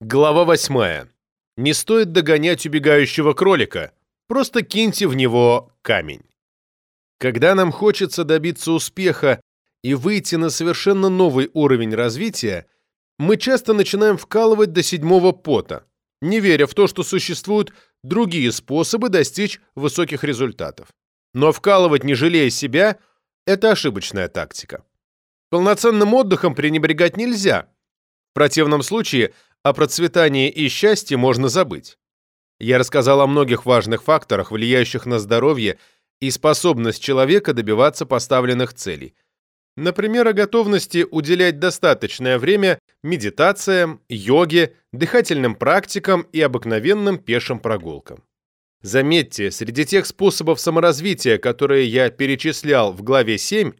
Глава 8. Не стоит догонять убегающего кролика, просто киньте в него камень. Когда нам хочется добиться успеха и выйти на совершенно новый уровень развития, мы часто начинаем вкалывать до седьмого пота, не веря в то, что существуют другие способы достичь высоких результатов. Но вкалывать, не жалея себя, это ошибочная тактика. Полноценным отдыхом пренебрегать нельзя. В противном случае – о процветании и счастье можно забыть. Я рассказал о многих важных факторах, влияющих на здоровье и способность человека добиваться поставленных целей. Например, о готовности уделять достаточное время медитациям, йоге, дыхательным практикам и обыкновенным пешим прогулкам. Заметьте, среди тех способов саморазвития, которые я перечислял в главе 7,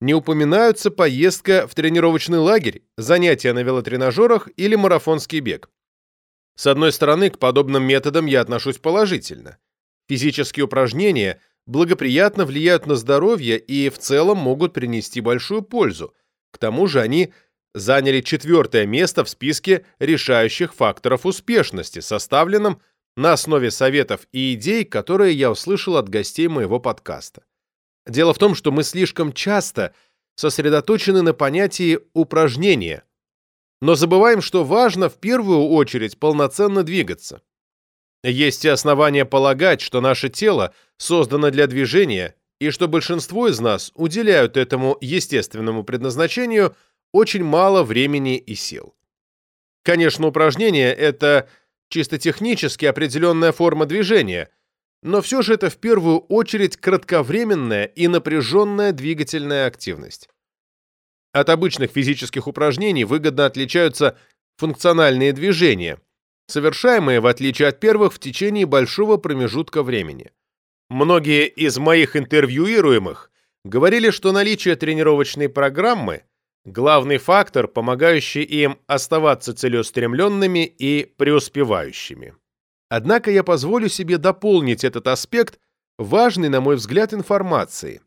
не упоминаются поездка в тренировочный лагерь, занятия на велотренажерах или марафонский бег. С одной стороны, к подобным методам я отношусь положительно. Физические упражнения благоприятно влияют на здоровье и в целом могут принести большую пользу. К тому же они заняли четвертое место в списке решающих факторов успешности, составленном на основе советов и идей, которые я услышал от гостей моего подкаста. Дело в том, что мы слишком часто сосредоточены на понятии упражнения, но забываем, что важно в первую очередь полноценно двигаться. Есть и основания полагать, что наше тело создано для движения, и что большинство из нас уделяют этому естественному предназначению очень мало времени и сил. Конечно, упражнение – это чисто технически определенная форма движения – но все же это в первую очередь кратковременная и напряженная двигательная активность. От обычных физических упражнений выгодно отличаются функциональные движения, совершаемые, в отличие от первых, в течение большого промежутка времени. Многие из моих интервьюируемых говорили, что наличие тренировочной программы – главный фактор, помогающий им оставаться целеустремленными и преуспевающими. Однако я позволю себе дополнить этот аспект важной, на мой взгляд, информации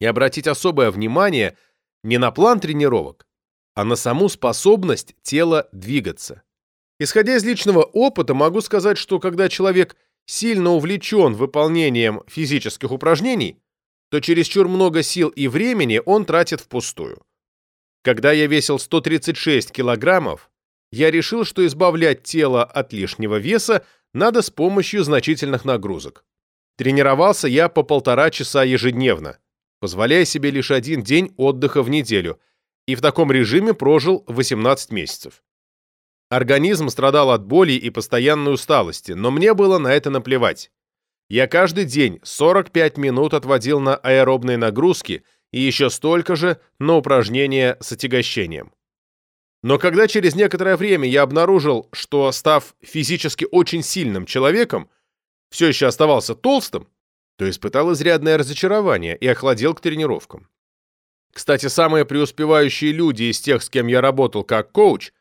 и обратить особое внимание не на план тренировок, а на саму способность тела двигаться. Исходя из личного опыта, могу сказать, что когда человек сильно увлечен выполнением физических упражнений, то чересчур много сил и времени он тратит впустую. Когда я весил 136 килограммов, я решил, что избавлять тело от лишнего веса надо с помощью значительных нагрузок. Тренировался я по полтора часа ежедневно, позволяя себе лишь один день отдыха в неделю, и в таком режиме прожил 18 месяцев. Организм страдал от боли и постоянной усталости, но мне было на это наплевать. Я каждый день 45 минут отводил на аэробные нагрузки и еще столько же на упражнения с отягощением. Но когда через некоторое время я обнаружил, что, став физически очень сильным человеком, все еще оставался толстым, то испытал изрядное разочарование и охладел к тренировкам. Кстати, самые преуспевающие люди из тех, с кем я работал как коуч,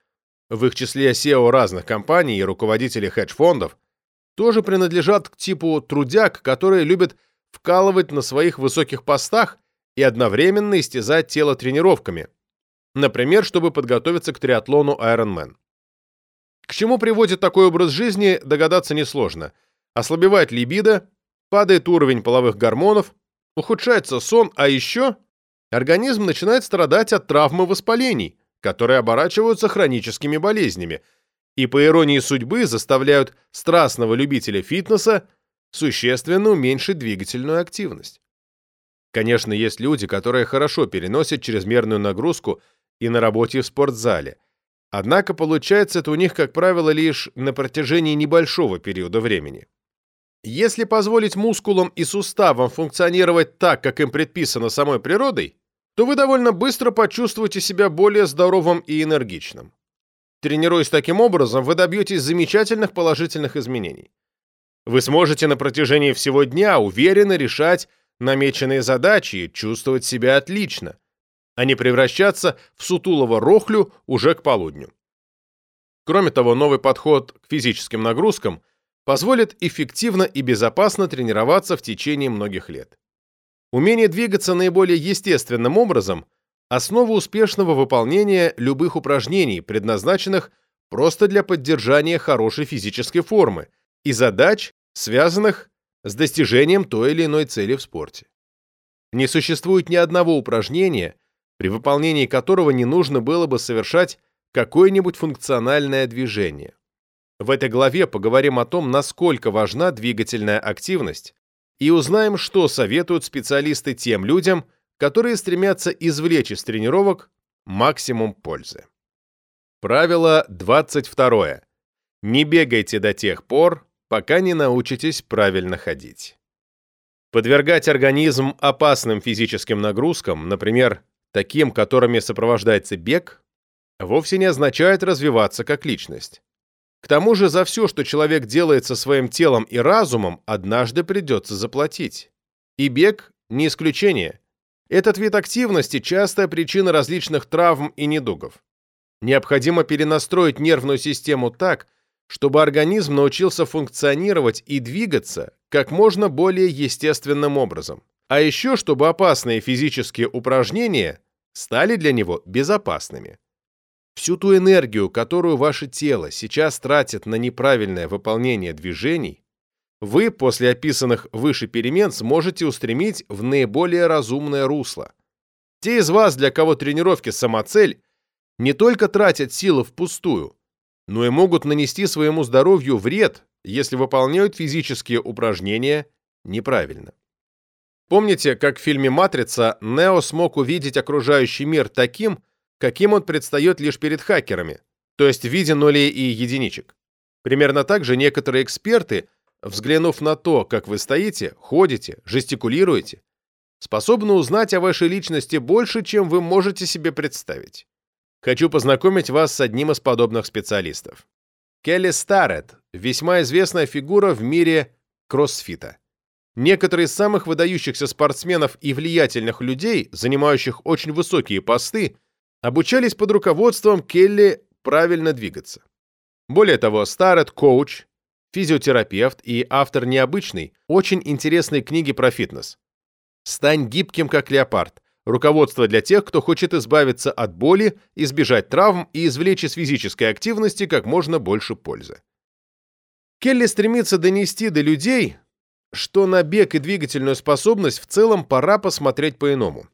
в их числе SEO разных компаний и руководители хедж-фондов, тоже принадлежат к типу трудяг, которые любят вкалывать на своих высоких постах и одновременно истязать тело тренировками, Например, чтобы подготовиться к триатлону Ironman. К чему приводит такой образ жизни, догадаться несложно. Ослабевает либидо, падает уровень половых гормонов, ухудшается сон, а еще организм начинает страдать от травмы воспалений, которые оборачиваются хроническими болезнями, и по иронии судьбы заставляют страстного любителя фитнеса существенно уменьшить двигательную активность. Конечно, есть люди, которые хорошо переносят чрезмерную нагрузку и на работе в спортзале. Однако получается это у них, как правило, лишь на протяжении небольшого периода времени. Если позволить мускулам и суставам функционировать так, как им предписано самой природой, то вы довольно быстро почувствуете себя более здоровым и энергичным. Тренируясь таким образом, вы добьетесь замечательных положительных изменений. Вы сможете на протяжении всего дня уверенно решать намеченные задачи и чувствовать себя отлично – а не превращаться в сутулого рохлю уже к полудню. Кроме того, новый подход к физическим нагрузкам позволит эффективно и безопасно тренироваться в течение многих лет. Умение двигаться наиболее естественным образом – основа успешного выполнения любых упражнений, предназначенных просто для поддержания хорошей физической формы и задач, связанных с достижением той или иной цели в спорте. Не существует ни одного упражнения, при выполнении которого не нужно было бы совершать какое-нибудь функциональное движение. В этой главе поговорим о том, насколько важна двигательная активность, и узнаем, что советуют специалисты тем людям, которые стремятся извлечь из тренировок максимум пользы. Правило 22. Не бегайте до тех пор, пока не научитесь правильно ходить. Подвергать организм опасным физическим нагрузкам, например, таким, которыми сопровождается бег, вовсе не означает развиваться как личность. К тому же за все, что человек делает со своим телом и разумом, однажды придется заплатить. И бег не исключение. Этот вид активности – частая причина различных травм и недугов. Необходимо перенастроить нервную систему так, чтобы организм научился функционировать и двигаться как можно более естественным образом. А еще, чтобы опасные физические упражнения стали для него безопасными. Всю ту энергию, которую ваше тело сейчас тратит на неправильное выполнение движений, вы после описанных выше перемен сможете устремить в наиболее разумное русло. Те из вас, для кого тренировки самоцель, не только тратят силы впустую, но и могут нанести своему здоровью вред, если выполняют физические упражнения неправильно. Помните, как в фильме «Матрица» Нео смог увидеть окружающий мир таким, каким он предстает лишь перед хакерами, то есть в виде нулей и единичек. Примерно так же некоторые эксперты, взглянув на то, как вы стоите, ходите, жестикулируете, способны узнать о вашей личности больше, чем вы можете себе представить. Хочу познакомить вас с одним из подобных специалистов. Келли Старретт – весьма известная фигура в мире кроссфита. Некоторые из самых выдающихся спортсменов и влиятельных людей, занимающих очень высокие посты, обучались под руководством Келли правильно двигаться. Более того, Старретт – коуч, физиотерапевт и автор необычной, очень интересной книги про фитнес. «Стань гибким, как леопард. Руководство для тех, кто хочет избавиться от боли, избежать травм и извлечь из физической активности как можно больше пользы. Келли стремится донести до людей, что на бег и двигательную способность в целом пора посмотреть по-иному.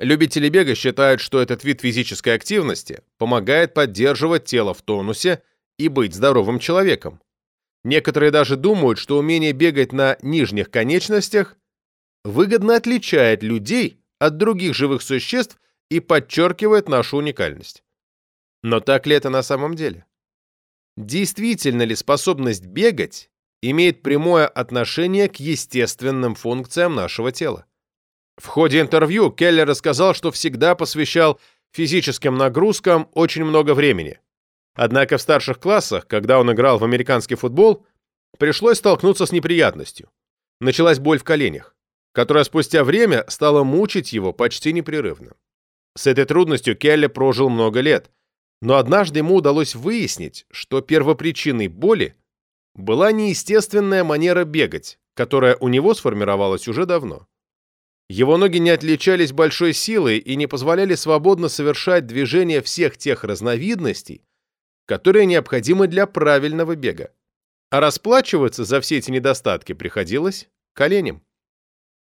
Любители бега считают, что этот вид физической активности помогает поддерживать тело в тонусе и быть здоровым человеком. Некоторые даже думают, что умение бегать на нижних конечностях выгодно отличает людей от других живых существ и подчеркивает нашу уникальность. Но так ли это на самом деле? Действительно ли способность бегать имеет прямое отношение к естественным функциям нашего тела? В ходе интервью Келлер рассказал, что всегда посвящал физическим нагрузкам очень много времени. Однако в старших классах, когда он играл в американский футбол, пришлось столкнуться с неприятностью. Началась боль в коленях которая спустя время стала мучить его почти непрерывно. С этой трудностью Келли прожил много лет, но однажды ему удалось выяснить, что первопричиной боли была неестественная манера бегать, которая у него сформировалась уже давно. Его ноги не отличались большой силой и не позволяли свободно совершать движения всех тех разновидностей, которые необходимы для правильного бега. А расплачиваться за все эти недостатки приходилось коленям.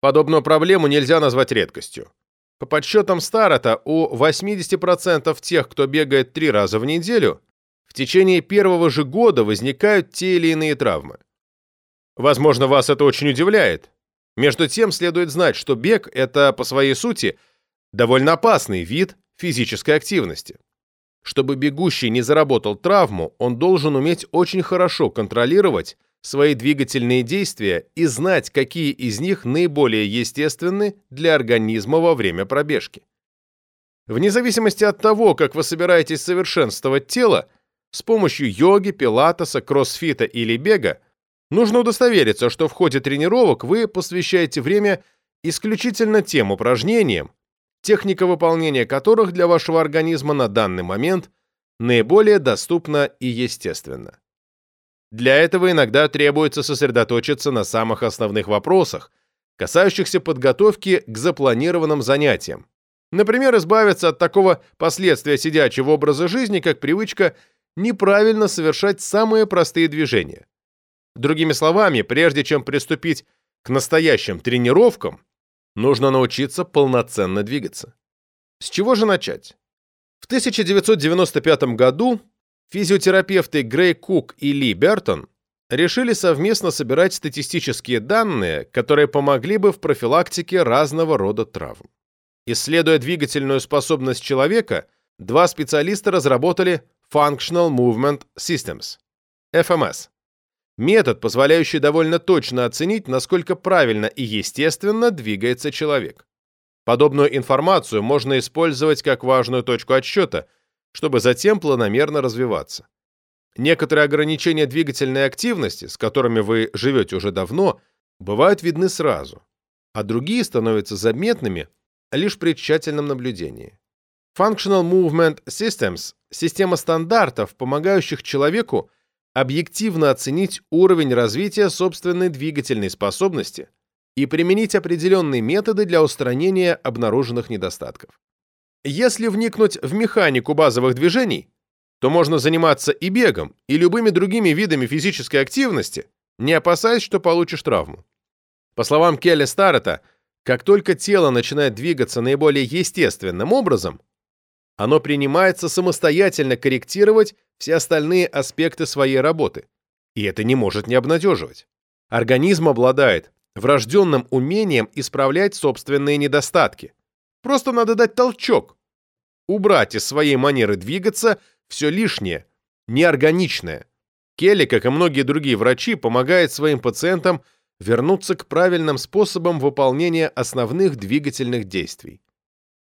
Подобную проблему нельзя назвать редкостью. По подсчетам Старота, у 80% тех, кто бегает три раза в неделю, течение первого же года возникают те или иные травмы. Возможно, вас это очень удивляет. Между тем, следует знать, что бег – это, по своей сути, довольно опасный вид физической активности. Чтобы бегущий не заработал травму, он должен уметь очень хорошо контролировать свои двигательные действия и знать, какие из них наиболее естественны для организма во время пробежки. Вне зависимости от того, как вы собираетесь совершенствовать тело, с помощью йоги, пилатеса, кроссфита или бега, нужно удостовериться, что в ходе тренировок вы посвящаете время исключительно тем упражнениям, техника выполнения которых для вашего организма на данный момент наиболее доступна и естественна. Для этого иногда требуется сосредоточиться на самых основных вопросах, касающихся подготовки к запланированным занятиям. Например, избавиться от такого последствия сидячего образа жизни, как привычка неправильно совершать самые простые движения. Другими словами, прежде чем приступить к настоящим тренировкам, нужно научиться полноценно двигаться. С чего же начать? В 1995 году физиотерапевты Грей Кук и Ли Бертон решили совместно собирать статистические данные, которые помогли бы в профилактике разного рода травм. Исследуя двигательную способность человека, два специалиста разработали Functional Movement Systems, FMS. Метод, позволяющий довольно точно оценить, насколько правильно и естественно двигается человек. Подобную информацию можно использовать как важную точку отсчета, чтобы затем планомерно развиваться. Некоторые ограничения двигательной активности, с которыми вы живете уже давно, бывают видны сразу, а другие становятся заметными лишь при тщательном наблюдении. Functional Movement Systems – система стандартов, помогающих человеку объективно оценить уровень развития собственной двигательной способности и применить определенные методы для устранения обнаруженных недостатков. Если вникнуть в механику базовых движений, то можно заниматься и бегом, и любыми другими видами физической активности, не опасаясь, что получишь травму. По словам Келли Старрета, как только тело начинает двигаться наиболее естественным образом, оно принимается самостоятельно корректировать все остальные аспекты своей работы, и это не может не обнадеживать. Организм обладает врожденным умением исправлять собственные недостатки. Просто надо дать толчок. Убрать из своей манеры двигаться все лишнее, неорганичное. Келли, как и многие другие врачи, помогает своим пациентам вернуться к правильным способам выполнения основных двигательных действий.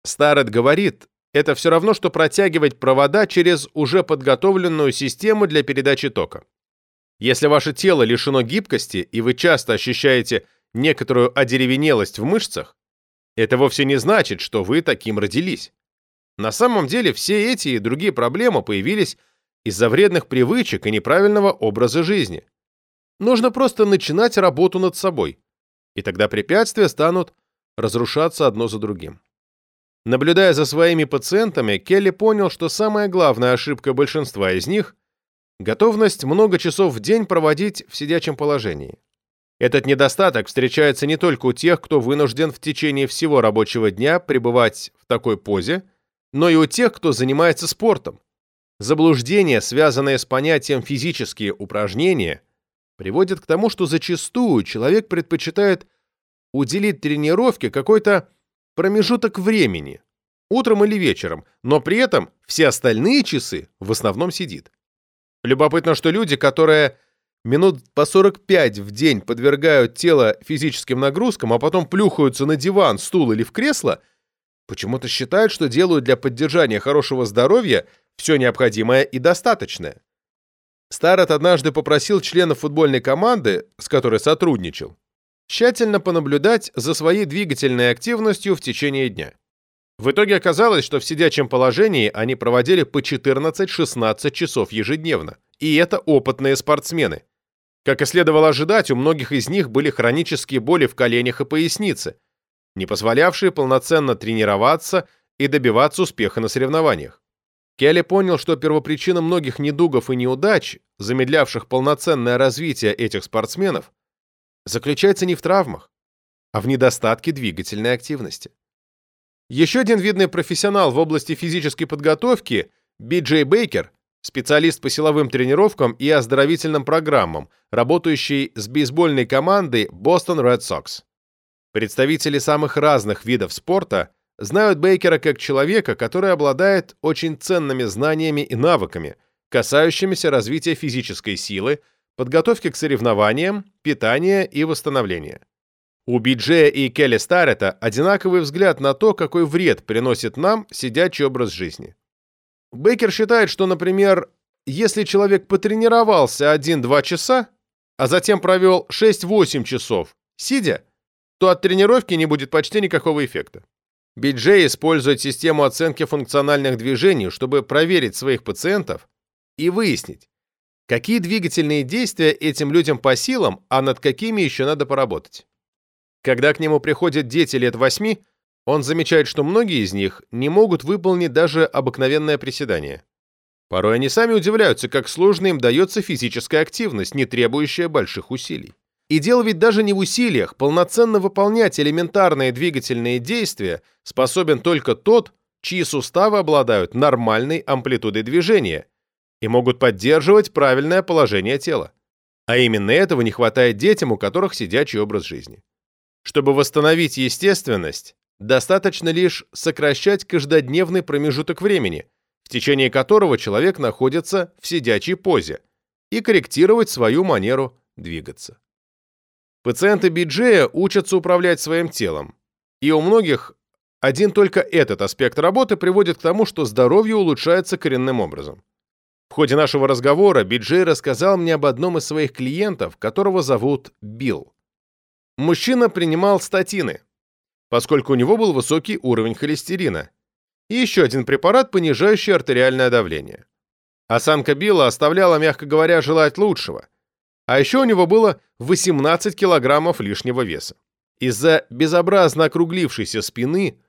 Старет говорит, это все равно, что протягивать провода через уже подготовленную систему для передачи тока. Если ваше тело лишено гибкости, и вы часто ощущаете некоторую одеревенелость в мышцах, это вовсе не значит, что вы таким родились. На самом деле все эти и другие проблемы появились из-за вредных привычек и неправильного образа жизни. Нужно просто начинать работу над собой, и тогда препятствия станут разрушаться одно за другим. Наблюдая за своими пациентами, Келли понял, что самая главная ошибка большинства из них – готовность много часов в день проводить в сидячем положении. Этот недостаток встречается не только у тех, кто вынужден в течение всего рабочего дня пребывать в такой позе, но и у тех, кто занимается спортом. Заблуждения, связанные с понятием «физические упражнения», приводят к тому, что зачастую человек предпочитает уделить тренировке какой-то промежуток времени, утром или вечером, но при этом все остальные часы в основном сидит. Любопытно, что люди, которые минут по 45 в день подвергают тело физическим нагрузкам, а потом плюхаются на диван, стул или в кресло, почему-то считают, что делают для поддержания хорошего здоровья все необходимое и достаточное. Старот однажды попросил членов футбольной команды, с которой сотрудничал, тщательно понаблюдать за своей двигательной активностью в течение дня. В итоге оказалось, что в сидячем положении они проводили по 14-16 часов ежедневно. И это опытные спортсмены. Как и следовало ожидать, у многих из них были хронические боли в коленях и пояснице, не позволявшие полноценно тренироваться и добиваться успеха на соревнованиях. Келли понял, что первопричина многих недугов и неудач, замедлявших полноценное развитие этих спортсменов, заключается не в травмах, а в недостатке двигательной активности. Еще один видный профессионал в области физической подготовки, Би-Джей Бейкер, специалист по силовым тренировкам и оздоровительным программам, работающий с бейсбольной командой Boston Red Sox. Представители самых разных видов спорта знают Бейкера как человека, который обладает очень ценными знаниями и навыками, касающимися развития физической силы, подготовки к соревнованиям, питания и восстановления. У Биджея и Келли Старрета одинаковый взгляд на то, какой вред приносит нам сидячий образ жизни. Бейкер считает, что, например, если человек потренировался 1-2 часа, а затем провел 6-8 часов, сидя, то от тренировки не будет почти никакого эффекта. Биджей использует систему оценки функциональных движений, чтобы проверить своих пациентов и выяснить, какие двигательные действия этим людям по силам, а над какими еще надо поработать. Когда к нему приходят дети лет 8, он замечает, что многие из них не могут выполнить даже обыкновенное приседание. Порой они сами удивляются, как сложно им дается физическая активность, не требующая больших усилий. И дело ведь даже не в усилиях, полноценно выполнять элементарные двигательные действия способен только тот, чьи суставы обладают нормальной амплитудой движения и могут поддерживать правильное положение тела. А именно этого не хватает детям, у которых сидячий образ жизни. Чтобы восстановить естественность, достаточно лишь сокращать каждодневный промежуток времени, в течение которого человек находится в сидячей позе, и корректировать свою манеру двигаться. Пациенты Биджея учатся управлять своим телом, и у многих один только этот аспект работы приводит к тому, что здоровье улучшается коренным образом. В ходе нашего разговора Биджей рассказал мне об одном из своих клиентов, которого зовут Билл. Мужчина принимал статины, поскольку у него был высокий уровень холестерина, и еще один препарат, понижающий артериальное давление. Осанка Билла оставляла, мягко говоря, желать лучшего. А еще у него было 18 килограммов лишнего веса. Из-за безобразно округлившейся спины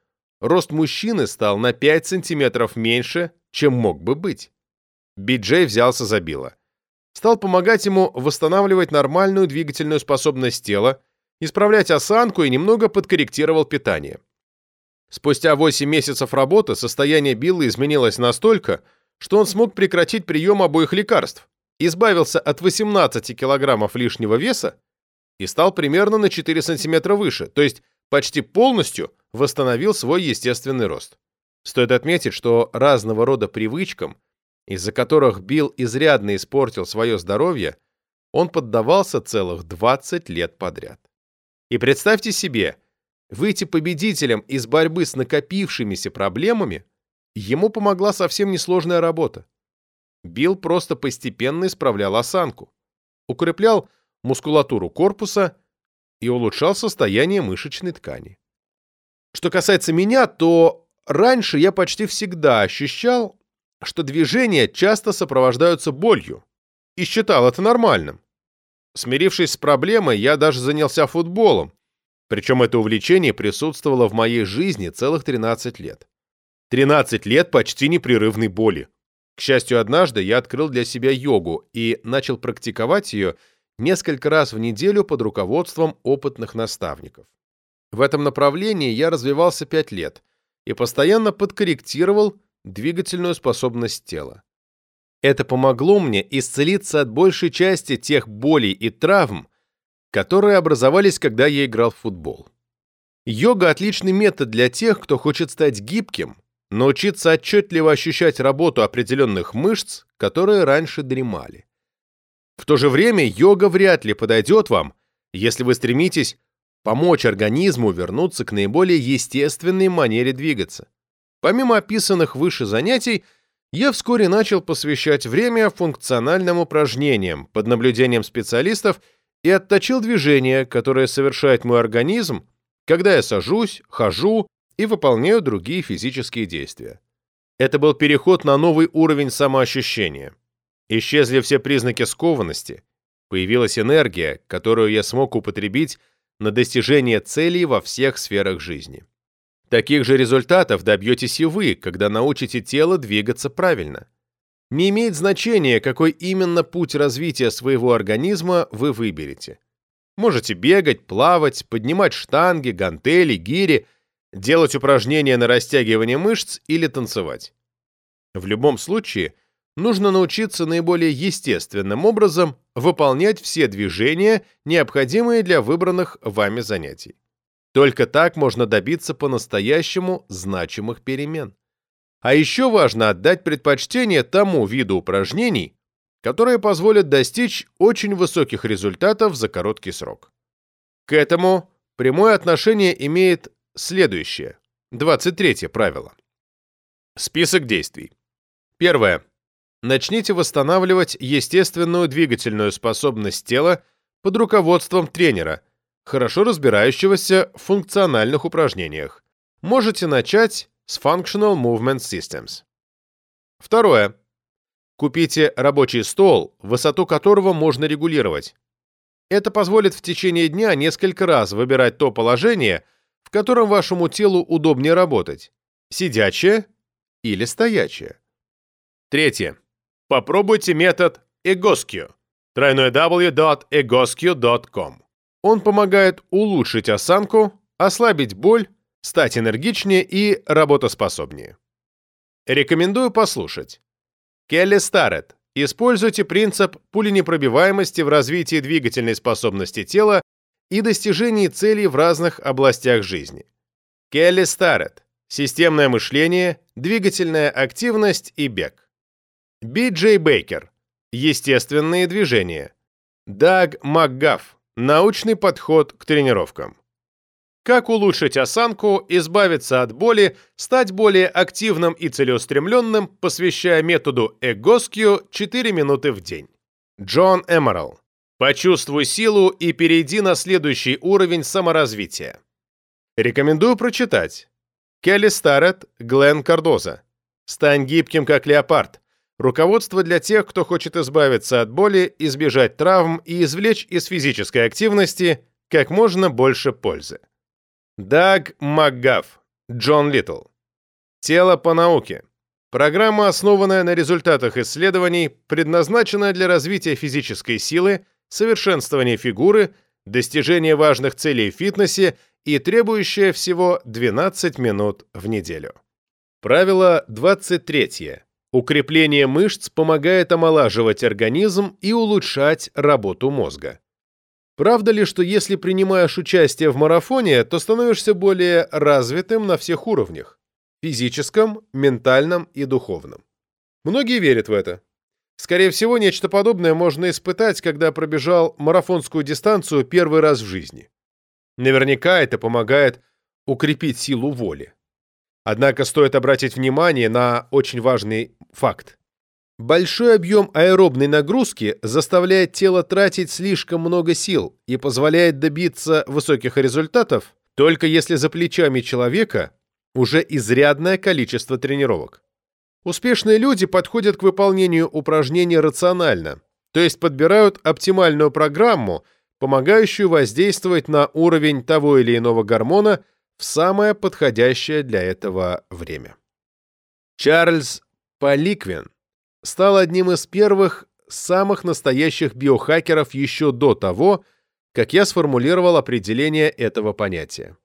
рост мужчины стал на 5 сантиметров меньше, чем мог бы быть. Биджей взялся за Билла. Стал помогать ему восстанавливать нормальную двигательную способность тела, исправлять осанку и немного подкорректировал питание. Спустя 8 месяцев работы состояние Билла изменилось настолько, что он смог прекратить прием обоих лекарств, избавился от 18 килограммов лишнего веса и стал примерно на 4 сантиметра выше, то есть почти полностью восстановил свой естественный рост. Стоит отметить, что разного рода привычкам, из-за которых Билл изрядно испортил свое здоровье, он поддавался целых 20 лет подряд. И представьте себе, выйти победителем из борьбы с накопившимися проблемами ему помогла совсем несложная работа. Билл просто постепенно исправлял осанку, укреплял мускулатуру корпуса и улучшал состояние мышечной ткани. Что касается меня, то раньше я почти всегда ощущал, что движения часто сопровождаются болью, и считал это нормальным. Смирившись с проблемой, я даже занялся футболом, причем это увлечение присутствовало в моей жизни целых 13 лет. 13 лет почти непрерывной боли. К счастью, однажды я открыл для себя йогу и начал практиковать ее несколько раз в неделю под руководством опытных наставников. В этом направлении я развивался 5 лет и постоянно подкорректировал двигательную способность тела. Это помогло мне исцелиться от большей части тех болей и травм, которые образовались, когда я играл в футбол. Йога – отличный метод для тех, кто хочет стать гибким, научиться отчетливо ощущать работу определенных мышц, которые раньше дремали. В то же время йога вряд ли подойдет вам, если вы стремитесь помочь организму вернуться к наиболее естественной манере двигаться. Помимо описанных выше занятий, я вскоре начал посвящать время функциональным упражнениям под наблюдением специалистов и отточил движение, которое совершает мой организм, когда я сажусь, хожу и выполняю другие физические действия. Это был переход на новый уровень самоощущения. Исчезли все признаки скованности, появилась энергия, которую я смог употребить на достижение целей во всех сферах жизни. Таких же результатов добьетесь и вы, когда научите тело двигаться правильно. Не имеет значения, какой именно путь развития своего организма вы выберете. Можете бегать, плавать, поднимать штанги, гантели, гири, делать упражнения на растягивание мышц или танцевать. В любом случае, нужно научиться наиболее естественным образом выполнять все движения, необходимые для выбранных вами занятий. Только так можно добиться по-настоящему значимых перемен. А еще важно отдать предпочтение тому виду упражнений, которые позволят достичь очень высоких результатов за короткий срок. К этому прямое отношение имеет следующее, 23 правило. Список действий. Первое. Начните восстанавливать естественную двигательную способность тела под руководством тренера – хорошо разбирающегося в функциональных упражнениях. Можете начать с Functional Movement Systems. Второе. Купите рабочий стол, высоту которого можно регулировать. Это позволит в течение дня несколько раз выбирать то положение, в котором вашему телу удобнее работать – сидячее или стоячее. Третье. попробуйте метод EGOSQ www.egosq.com. Он помогает улучшить осанку, ослабить боль, стать энергичнее и работоспособнее. Рекомендую послушать. Келли Старрет. Используйте принцип пуленепробиваемости в развитии двигательной способности тела и достижении целей в разных областях жизни. Келли Старрет. Системное мышление, двигательная активность и бег. Би Джей Бейкер. Естественные движения. Даг МакГафф. Научный подход к тренировкам. Как улучшить осанку, избавиться от боли, стать более активным и целеустремленным, посвящая методу ЭГОСКИО 4 минуты в день. Джон Эмерал. Почувствуй силу и перейди на следующий уровень саморазвития. Рекомендую прочитать. Келли Старрет, Глен Кардоза. Стань гибким, как леопард. Руководство для тех, кто хочет избавиться от боли, избежать травм и извлечь из физической активности как можно больше пользы. Даг МакГафф, Джон Литтл. Тело по науке. Программа, основанная на результатах исследований, предназначенная для развития физической силы, совершенствования фигуры, достижения важных целей в фитнесе и требующая всего 12 минут в неделю. Правило 23. Укрепление мышц помогает омолаживать организм и улучшать работу мозга. Правда ли, что если принимаешь участие в марафоне, то становишься более развитым на всех уровнях – физическом, ментальном и духовном? Многие верят в это. Скорее всего, нечто подобное можно испытать, когда пробежал марафонскую дистанцию первый раз в жизни. Наверняка это помогает укрепить силу воли. Однако стоит обратить внимание на очень важный факт. Большой объем аэробной нагрузки заставляет тело тратить слишком много сил и позволяет добиться высоких результатов, только если за плечами человека уже изрядное количество тренировок. Успешные люди подходят к выполнению упражнений рационально, то есть подбирают оптимальную программу, помогающую воздействовать на уровень того или иного гормона в самое подходящее для этого время. Чарльз Поликвин стал одним из первых самых настоящих биохакеров еще до того, как я сформулировал определение этого понятия.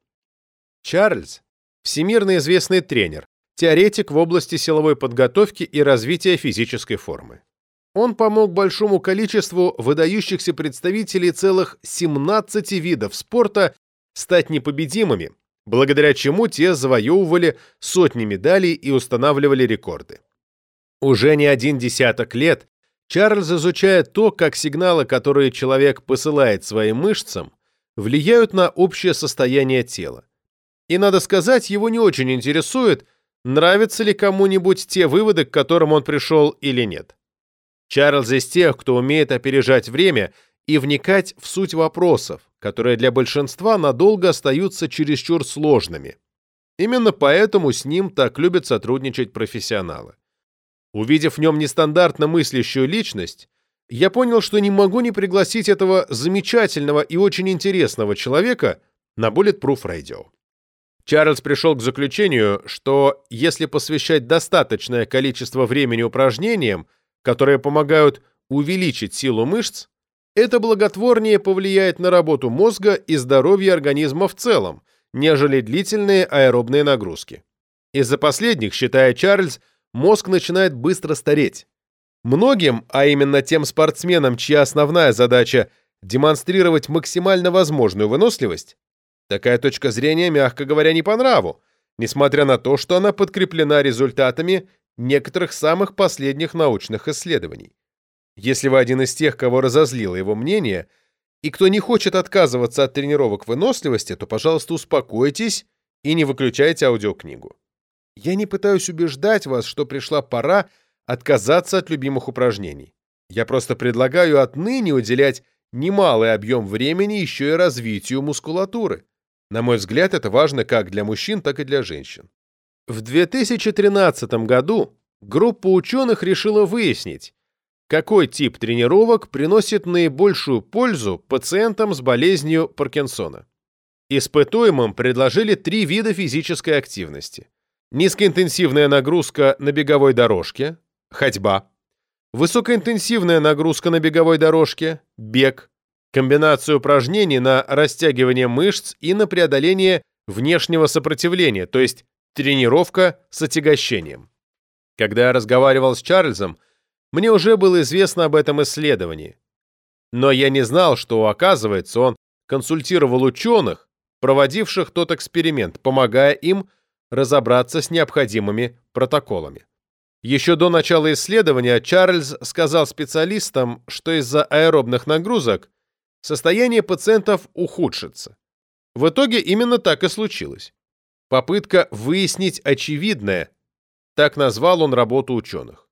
Чарльз – всемирно известный тренер, теоретик в области силовой подготовки и развития физической формы. Он помог большому количеству выдающихся представителей целых 17 видов спорта стать непобедимыми, благодаря чему те завоевывали сотни медалей и устанавливали рекорды. Уже не один десяток лет Чарльз изучает то, как сигналы, которые человек посылает своим мышцам, влияют на общее состояние тела. И, надо сказать, его не очень интересует, нравятся ли кому-нибудь те выводы, к которым он пришел или нет. Чарльз из тех, кто умеет опережать время и вникать в суть вопросов, которые для большинства надолго остаются чересчур сложными. Именно поэтому с ним так любят сотрудничать профессионалы. Увидев в нем нестандартно мыслящую личность, я понял, что не могу не пригласить этого замечательного и очень интересного человека на Bulletproof Radio. Чарльз пришел к заключению, что если посвящать достаточное количество времени упражнениям, которые помогают увеличить силу мышц, это благотворнее повлияет на работу мозга и здоровье организма в целом, нежели длительные аэробные нагрузки. Из-за последних, считает Чарльз, мозг начинает быстро стареть. Многим, а именно тем спортсменам, чья основная задача – демонстрировать максимально возможную выносливость, такая точка зрения, мягко говоря, не по нраву, несмотря на то, что она подкреплена результатами некоторых самых последних научных исследований. Если вы один из тех, кого разозлило его мнение, и кто не хочет отказываться от тренировок выносливости, то, пожалуйста, успокойтесь и не выключайте аудиокнигу. Я не пытаюсь убеждать вас, что пришла пора отказаться от любимых упражнений. Я просто предлагаю отныне уделять немалый объем времени еще и развитию мускулатуры. На мой взгляд, это важно как для мужчин, так и для женщин. В 2013 году группа ученых решила выяснить, какой тип тренировок приносит наибольшую пользу пациентам с болезнью Паркинсона. Испытуемым предложили три вида физической активности – Низкоинтенсивная нагрузка на беговой дорожке, ходьба, высокоинтенсивная нагрузка на беговой дорожке, бег, комбинацию упражнений на растягивание мышц и на преодоление внешнего сопротивления, то есть тренировка с отягощением. Когда я разговаривал с Чарльзом, мне уже было известно об этом исследовании. Но я не знал, что, оказывается, он консультировал ученых, проводивших тот эксперимент, помогая им разобраться с необходимыми протоколами. Еще до начала исследования Чарльз сказал специалистам, что из-за аэробных нагрузок состояние пациентов ухудшится. В итоге именно так и случилось. Попытка выяснить очевидное, так назвал он работу ученых.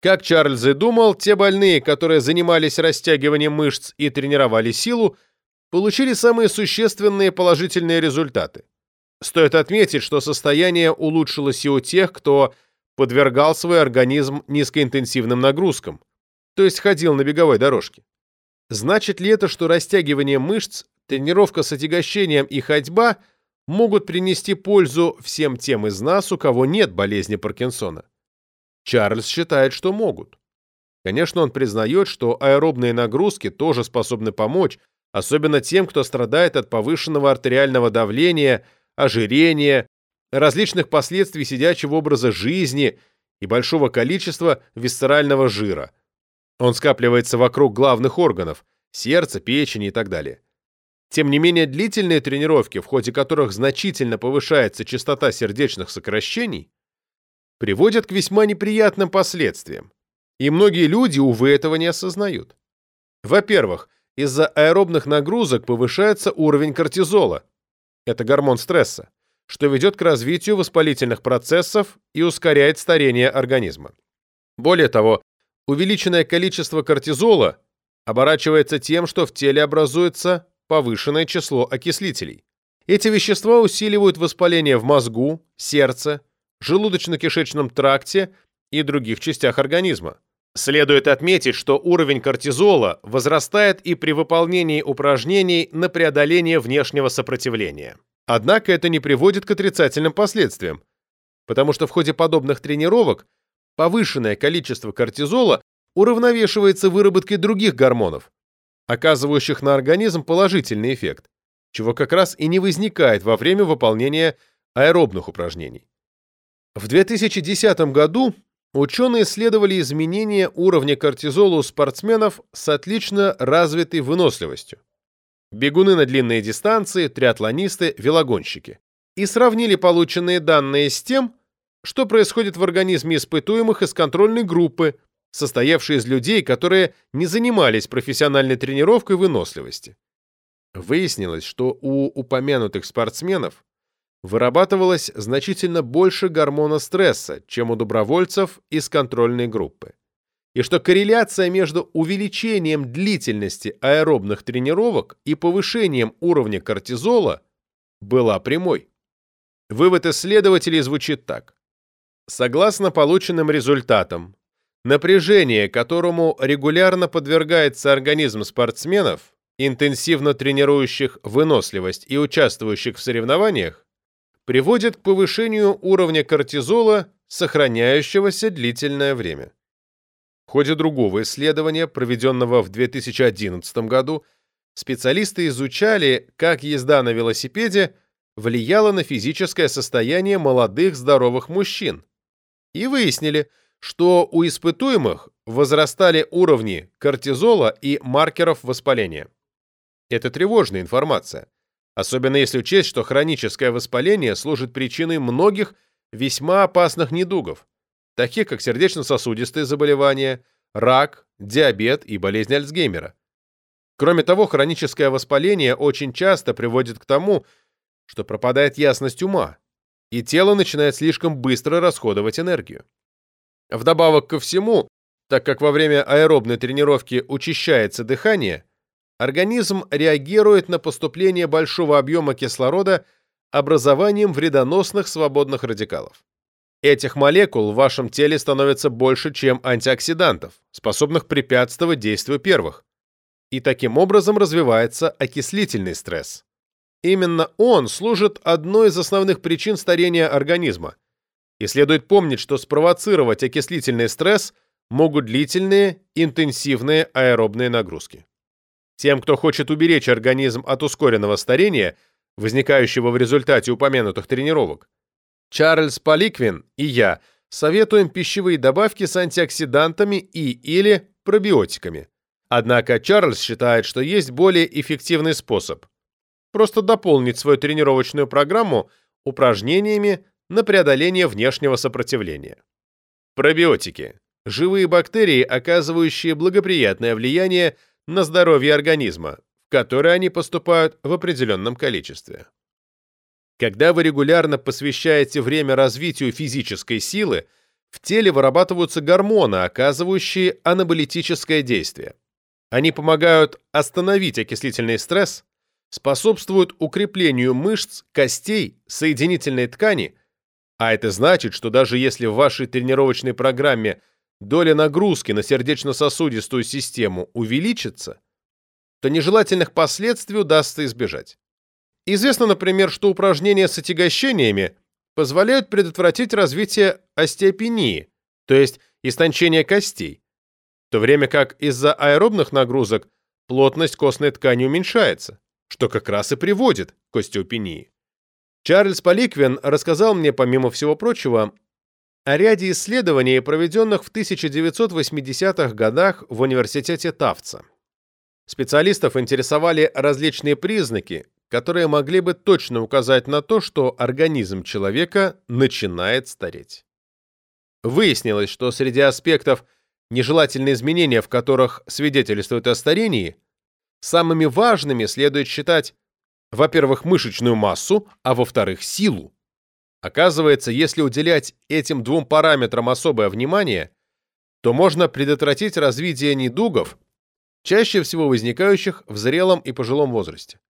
Как Чарльз и думал, те больные, которые занимались растягиванием мышц и тренировали силу, получили самые существенные положительные результаты. Стоит отметить, что состояние улучшилось и у тех, кто подвергал свой организм низкоинтенсивным нагрузкам, то есть ходил на беговой дорожке. Значит ли это, что растягивание мышц, тренировка с отягощением и ходьба могут принести пользу всем тем из нас, у кого нет болезни Паркинсона? Чарльз считает, что могут. Конечно, он признает, что аэробные нагрузки тоже способны помочь, особенно тем, кто страдает от повышенного артериального давления, ожирения, различных последствий сидячего образа жизни и большого количества висцерального жира. Он скапливается вокруг главных органов – сердца, печени и так далее. Тем не менее, длительные тренировки, в ходе которых значительно повышается частота сердечных сокращений, приводят к весьма неприятным последствиям. И многие люди, увы, этого не осознают. Во-первых, из-за аэробных нагрузок повышается уровень кортизола. Это гормон стресса что ведет к развитию воспалительных процессов и ускоряет старение организма. Более того, увеличенное количество кортизола оборачивается тем, что в теле образуется повышенное число окислителей. Эти вещества усиливают воспаление в мозгу, сердце, желудочно-кишечном тракте и других частях организма. Следует отметить, что уровень кортизола возрастает и при выполнении упражнений на преодоление внешнего сопротивления. Однако это не приводит к отрицательным последствиям, потому что в ходе подобных тренировок повышенное количество кортизола уравновешивается выработкой других гормонов, оказывающих на организм положительный эффект, чего как раз и не возникает во время выполнения аэробных упражнений. В 2010 году ученые исследовали изменения уровня кортизола у спортсменов с отлично развитой выносливостью бегуны на длинные дистанции, триатлонисты, велогонщики. И сравнили полученные данные с тем, что происходит в организме испытуемых из контрольной группы, состоявшей из людей, которые не занимались профессиональной тренировкой выносливости. Выяснилось, что у упомянутых спортсменов вырабатывалось значительно больше гормона стресса, чем у добровольцев из контрольной группы и что корреляция между увеличением длительности аэробных тренировок и повышением уровня кортизола была прямой. Вывод исследователей звучит так. Согласно полученным результатам, напряжение, которому регулярно подвергается организм спортсменов, интенсивно тренирующих выносливость и участвующих в соревнованиях, приводит к повышению уровня кортизола, сохраняющегося длительное время. В ходе другого исследования, проведенного в 2011 году, специалисты изучали, как езда на велосипеде влияла на физическое состояние молодых здоровых мужчин. И выяснили, что у испытуемых возрастали уровни кортизола и маркеров воспаления. Это тревожная информация, особенно если учесть, что хроническое воспаление служит причиной многих весьма опасных недугов, таких как сердечно-сосудистые заболевания, рак, диабет и болезнь Альцгеймера. Кроме того, хроническое воспаление очень часто приводит к тому, что пропадает ясность ума, и тело начинает слишком быстро расходовать энергию. Вдобавок ко всему, так как во время аэробной тренировки учащается дыхание, организм реагирует на поступление большого объема кислорода образованием вредоносных свободных радикалов. Этих молекул в вашем теле становится больше, чем антиоксидантов, способных препятствовать действию первых. И таким образом развивается окислительный стресс. Именно он служит одной из основных причин старения организма. И следует помнить, что спровоцировать окислительный стресс могут длительные, интенсивные аэробные нагрузки. Тем, кто хочет уберечь организм от ускоренного старения, возникающего в результате упомянутых тренировок, Чарльз Поликвин и я советуем пищевые добавки с антиоксидантами и или пробиотиками. Однако Чарльз считает, что есть более эффективный способ – просто дополнить свою тренировочную программу упражнениями на преодоление внешнего сопротивления. Пробиотики – живые бактерии, оказывающие благоприятное влияние на здоровье организма, в которые они поступают в определенном количестве. Когда вы регулярно посвящаете время развитию физической силы, в теле вырабатываются гормоны, оказывающие анаболитическое действие. Они помогают остановить окислительный стресс, способствуют укреплению мышц, костей, соединительной ткани, а это значит, что даже если в вашей тренировочной программе доля нагрузки на сердечно-сосудистую систему увеличится, то нежелательных последствий удастся избежать. Известно, например, что упражнения с отягощениями позволяют предотвратить развитие остеопении, то есть истончение костей, в то время как из-за аэробных нагрузок плотность костной ткани уменьшается, что как раз и приводит к остеопении. Чарльз Поликвин рассказал мне, помимо всего прочего, о ряде исследований, проведенных в 1980-х годах в университете Тавца. Специалистов интересовали различные признаки, которые могли бы точно указать на то, что организм человека начинает стареть. Выяснилось, что среди аспектов нежелательные изменения, в которых свидетельствуют о старении, самыми важными следует считать, во-первых, мышечную массу, а во-вторых, силу. Оказывается, если уделять этим двум параметрам особое внимание, то можно предотвратить развитие недугов, чаще всего возникающих в зрелом и пожилом возрасте.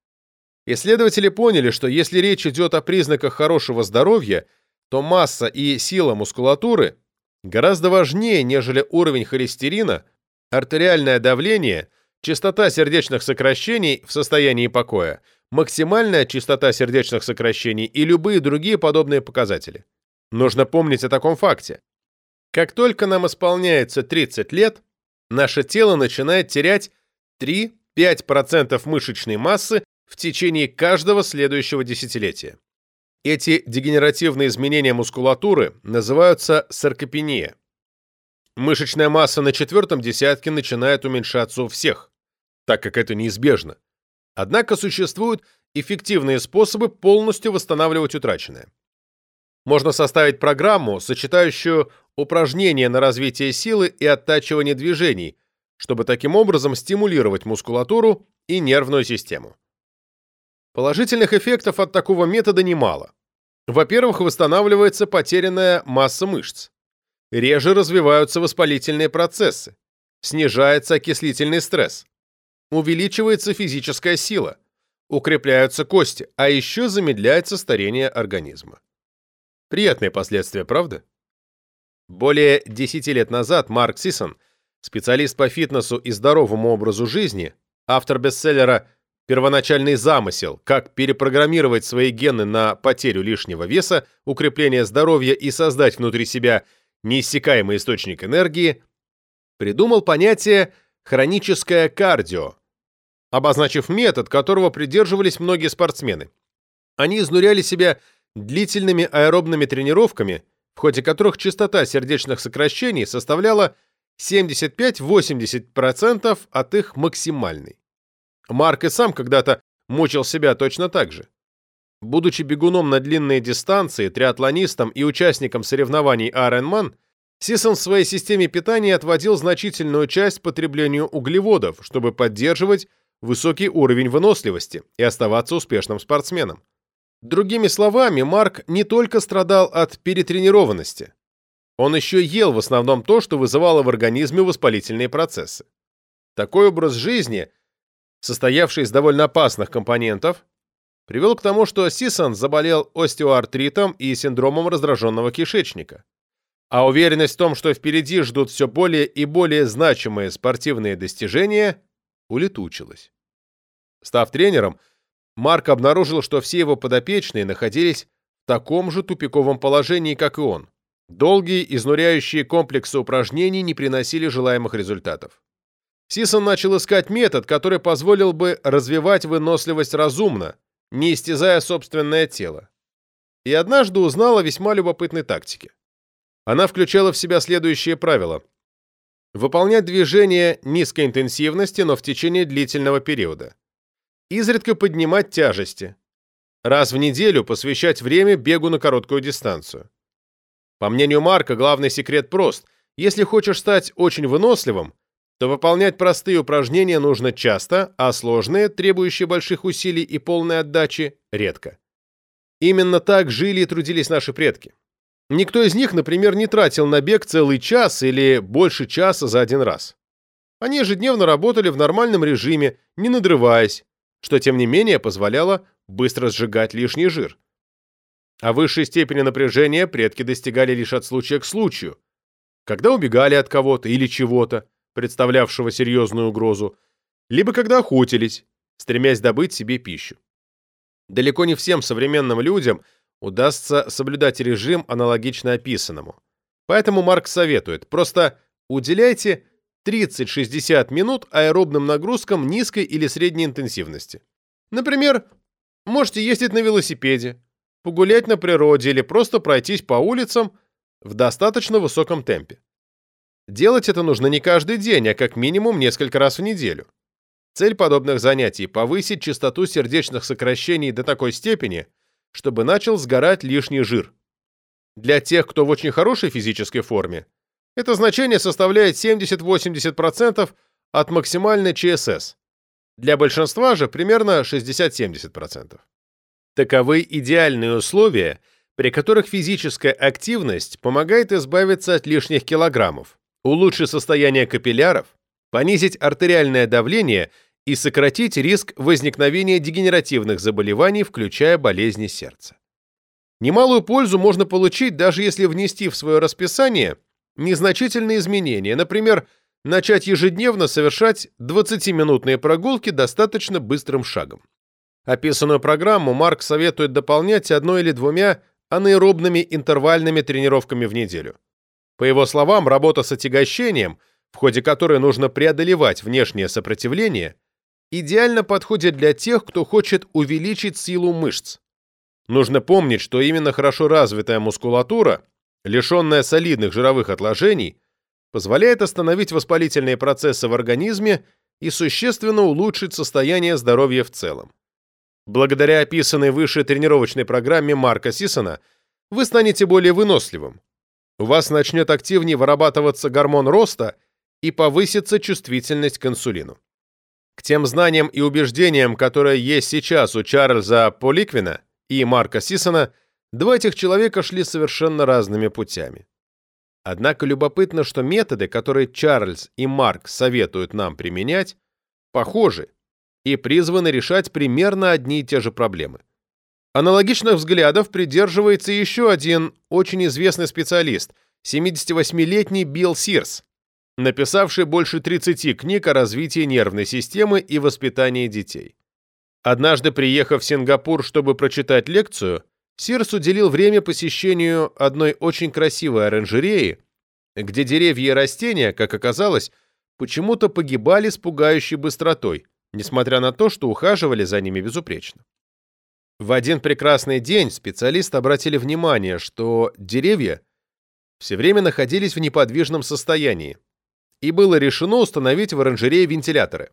Исследователи поняли, что если речь идет о признаках хорошего здоровья, то масса и сила мускулатуры гораздо важнее, нежели уровень холестерина, артериальное давление, частота сердечных сокращений в состоянии покоя, максимальная частота сердечных сокращений и любые другие подобные показатели. Нужно помнить о таком факте. Как только нам исполняется 30 лет, наше тело начинает терять 3-5% мышечной массы в течение каждого следующего десятилетия. Эти дегенеративные изменения мускулатуры называются саркопения. Мышечная масса на четвертом десятке начинает уменьшаться у всех, так как это неизбежно. Однако существуют эффективные способы полностью восстанавливать утраченное. Можно составить программу, сочетающую упражнения на развитие силы и оттачивание движений, чтобы таким образом стимулировать мускулатуру и нервную систему. Положительных эффектов от такого метода немало. Во-первых, восстанавливается потерянная масса мышц. Реже развиваются воспалительные процессы. Снижается окислительный стресс. Увеличивается физическая сила. Укрепляются кости, а еще замедляется старение организма. Приятные последствия, правда? Более 10 лет назад Марк Сисон, специалист по фитнесу и здоровому образу жизни, автор бестселлера Первоначальный замысел, как перепрограммировать свои гены на потерю лишнего веса, укрепление здоровья и создать внутри себя неиссякаемый источник энергии, придумал понятие «хроническое кардио», обозначив метод, которого придерживались многие спортсмены. Они изнуряли себя длительными аэробными тренировками, в ходе которых частота сердечных сокращений составляла 75-80% от их максимальной. Марк и сам когда-то мучил себя точно так же. Будучи бегуном на длинные дистанции, триатлонистом и участником соревнований Ironman, Сисон в своей системе питания отводил значительную часть потреблению углеводов, чтобы поддерживать высокий уровень выносливости и оставаться успешным спортсменом. Другими словами, Марк не только страдал от перетренированности, он еще ел в основном то, что вызывало в организме воспалительные процессы. Такой образ жизни состоявший из довольно опасных компонентов, привел к тому, что Сисон заболел остеоартритом и синдромом раздраженного кишечника. А уверенность в том, что впереди ждут все более и более значимые спортивные достижения, улетучилась. Став тренером, Марк обнаружил, что все его подопечные находились в таком же тупиковом положении, как и он. Долгие, изнуряющие комплексы упражнений не приносили желаемых результатов. Сисон начал искать метод, который позволил бы развивать выносливость разумно, не истязая собственное тело. И однажды узнал о весьма любопытной тактике. Она включала в себя следующие правила. Выполнять движения низкой интенсивности, но в течение длительного периода. Изредка поднимать тяжести. Раз в неделю посвящать время бегу на короткую дистанцию. По мнению Марка, главный секрет прост. Если хочешь стать очень выносливым, то выполнять простые упражнения нужно часто, а сложные, требующие больших усилий и полной отдачи, редко. Именно так жили и трудились наши предки. Никто из них, например, не тратил на бег целый час или больше часа за один раз. Они ежедневно работали в нормальном режиме, не надрываясь, что, тем не менее, позволяло быстро сжигать лишний жир. А высшей степени напряжения предки достигали лишь от случая к случаю, когда убегали от кого-то или чего-то, представлявшего серьезную угрозу, либо когда охотились, стремясь добыть себе пищу. Далеко не всем современным людям удастся соблюдать режим, аналогично описанному. Поэтому Марк советует, просто уделяйте 30-60 минут аэробным нагрузкам низкой или средней интенсивности. Например, можете ездить на велосипеде, погулять на природе или просто пройтись по улицам в достаточно высоком темпе. Делать это нужно не каждый день, а как минимум несколько раз в неделю. Цель подобных занятий – повысить частоту сердечных сокращений до такой степени, чтобы начал сгорать лишний жир. Для тех, кто в очень хорошей физической форме, это значение составляет 70-80% от максимальной ЧСС. Для большинства же примерно 60-70%. Таковы идеальные условия, при которых физическая активность помогает избавиться от лишних килограммов, улучшить состояние капилляров, понизить артериальное давление и сократить риск возникновения дегенеративных заболеваний, включая болезни сердца. Немалую пользу можно получить, даже если внести в свое расписание незначительные изменения, например, начать ежедневно совершать 20-минутные прогулки достаточно быстрым шагом. Описанную программу Марк советует дополнять одной или двумя анаэробными интервальными тренировками в неделю. По его словам, работа с отягощением, в ходе которой нужно преодолевать внешнее сопротивление, идеально подходит для тех, кто хочет увеличить силу мышц. Нужно помнить, что именно хорошо развитая мускулатура, лишенная солидных жировых отложений, позволяет остановить воспалительные процессы в организме и существенно улучшить состояние здоровья в целом. Благодаря описанной выше тренировочной программе Марка Сисона вы станете более выносливым, у вас начнет активнее вырабатываться гормон роста и повысится чувствительность к инсулину. К тем знаниям и убеждениям, которые есть сейчас у Чарльза Поликвина и Марка Сисона, два этих человека шли совершенно разными путями. Однако любопытно, что методы, которые Чарльз и Марк советуют нам применять, похожи и призваны решать примерно одни и те же проблемы. Аналогичных взглядов придерживается еще один очень известный специалист, 78-летний Билл Сирс, написавший больше 30 книг о развитии нервной системы и воспитании детей. Однажды, приехав в Сингапур, чтобы прочитать лекцию, Сирс уделил время посещению одной очень красивой оранжереи, где деревья и растения, как оказалось, почему-то погибали с пугающей быстротой, несмотря на то, что ухаживали за ними безупречно. В один прекрасный день специалисты обратили внимание, что деревья все время находились в неподвижном состоянии, и было решено установить в оранжерее вентиляторы.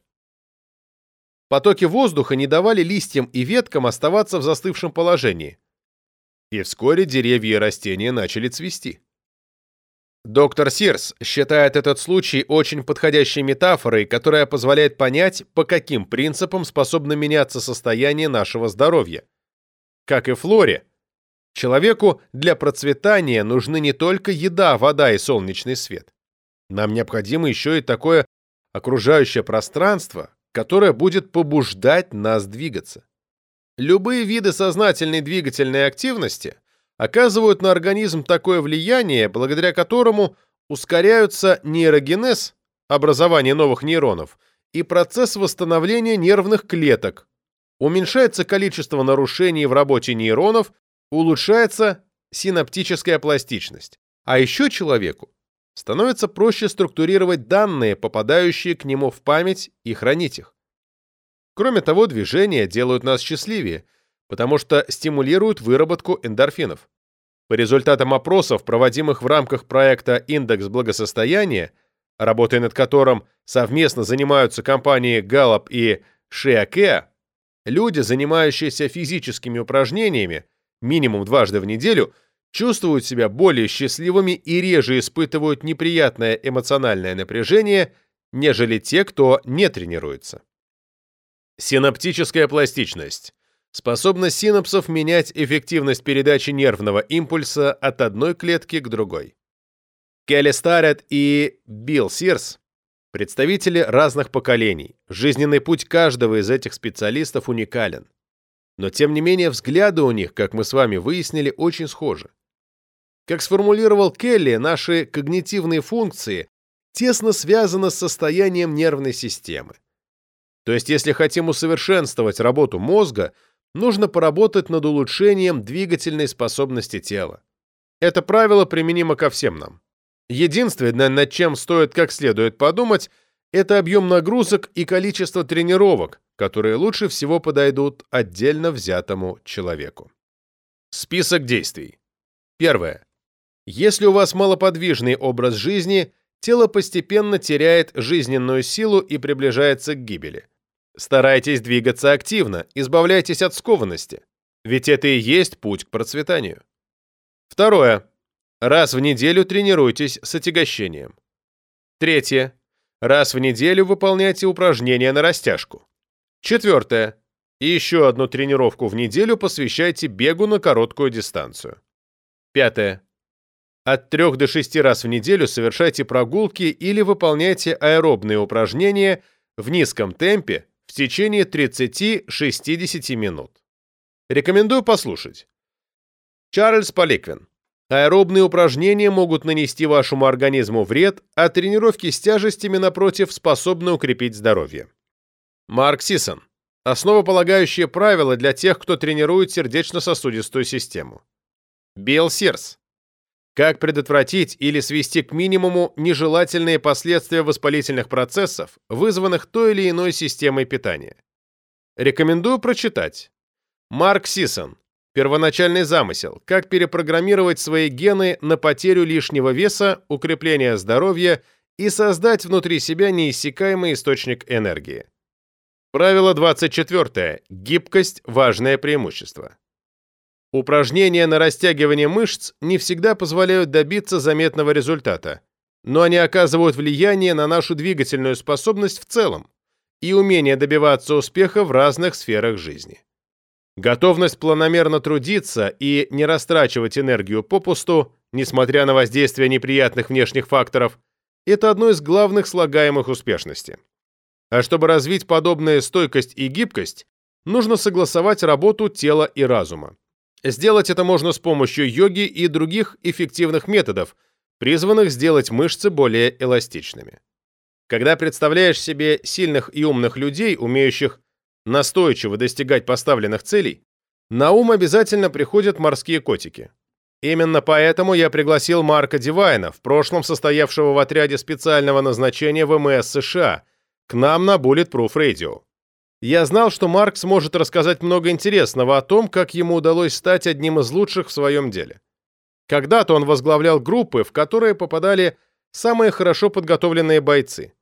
Потоки воздуха не давали листьям и веткам оставаться в застывшем положении, и вскоре деревья и растения начали цвести. Доктор Сирс считает этот случай очень подходящей метафорой, которая позволяет понять, по каким принципам способно меняться состояние нашего здоровья. Как и флоре, человеку для процветания нужны не только еда, вода и солнечный свет. Нам необходимо еще и такое окружающее пространство, которое будет побуждать нас двигаться. Любые виды сознательной двигательной активности оказывают на организм такое влияние, благодаря которому ускоряются нейрогенез, образование новых нейронов, и процесс восстановления нервных клеток, уменьшается количество нарушений в работе нейронов, улучшается синаптическая пластичность. А еще человеку становится проще структурировать данные, попадающие к нему в память, и хранить их. Кроме того, движения делают нас счастливее, потому что стимулируют выработку эндорфинов. По результатам опросов, проводимых в рамках проекта «Индекс благосостояния», работой над которым совместно занимаются компании Gallup и Шиаке, люди, занимающиеся физическими упражнениями минимум дважды в неделю, чувствуют себя более счастливыми и реже испытывают неприятное эмоциональное напряжение, нежели те, кто не тренируется. Синаптическая пластичность способность синапсов менять эффективность передачи нервного импульса от одной клетки к другой. Келли Старрет и Билл Сирс – представители разных поколений. Жизненный путь каждого из этих специалистов уникален. Но, тем не менее, взгляды у них, как мы с вами выяснили, очень схожи. Как сформулировал Келли, наши когнитивные функции тесно связаны с состоянием нервной системы. То есть, если хотим усовершенствовать работу мозга – нужно поработать над улучшением двигательной способности тела. Это правило применимо ко всем нам. Единственное, над чем стоит как следует подумать, это объем нагрузок и количество тренировок, которые лучше всего подойдут отдельно взятому человеку. Список действий. Первое. Если у вас малоподвижный образ жизни, тело постепенно теряет жизненную силу и приближается к гибели. Старайтесь двигаться активно, избавляйтесь от скованности, ведь это и есть путь к процветанию. Второе. Раз в неделю тренируйтесь с отягощением. Третье. Раз в неделю выполняйте упражнения на растяжку. Четвертое. И еще одну тренировку в неделю посвящайте бегу на короткую дистанцию. Пятое. От 3 до 6 раз в неделю совершайте прогулки или выполняйте аэробные упражнения в низком темпе в течение 30-60 минут. Рекомендую послушать. Чарльз Поликвин. Аэробные упражнения могут нанести вашему организму вред, а тренировки с тяжестями, напротив, способны укрепить здоровье. Марк Сисон. Основополагающее правило для тех, кто тренирует сердечно-сосудистую систему. Билл Сирс. Как предотвратить или свести к минимуму нежелательные последствия воспалительных процессов, вызванных той или иной системой питания? Рекомендую прочитать. Марк Сисон. Первоначальный замысел. Как перепрограммировать свои гены на потерю лишнего веса, укрепление здоровья и создать внутри себя неиссякаемый источник энергии. Правило 24. Гибкость – важное преимущество. Упражнения на растягивание мышц не всегда позволяют добиться заметного результата, но они оказывают влияние на нашу двигательную способность в целом и умение добиваться успеха в разных сферах жизни. Готовность планомерно трудиться и не растрачивать энергию попусту, несмотря на воздействие неприятных внешних факторов, это одно из главных слагаемых успешности. А чтобы развить подобную стойкость и гибкость, нужно согласовать работу тела и разума. Сделать это можно с помощью йоги и других эффективных методов, призванных сделать мышцы более эластичными. Когда представляешь себе сильных и умных людей, умеющих настойчиво достигать поставленных целей, на ум обязательно приходят морские котики. Именно поэтому я пригласил Марка Дивайна, в прошлом состоявшего в отряде специального назначения ВМС США, к нам на Bulletproof Radio. Я знал, что Марк сможет рассказать много интересного о том, как ему удалось стать одним из лучших в своем деле. Когда-то он возглавлял группы, в которые попадали самые хорошо подготовленные бойцы.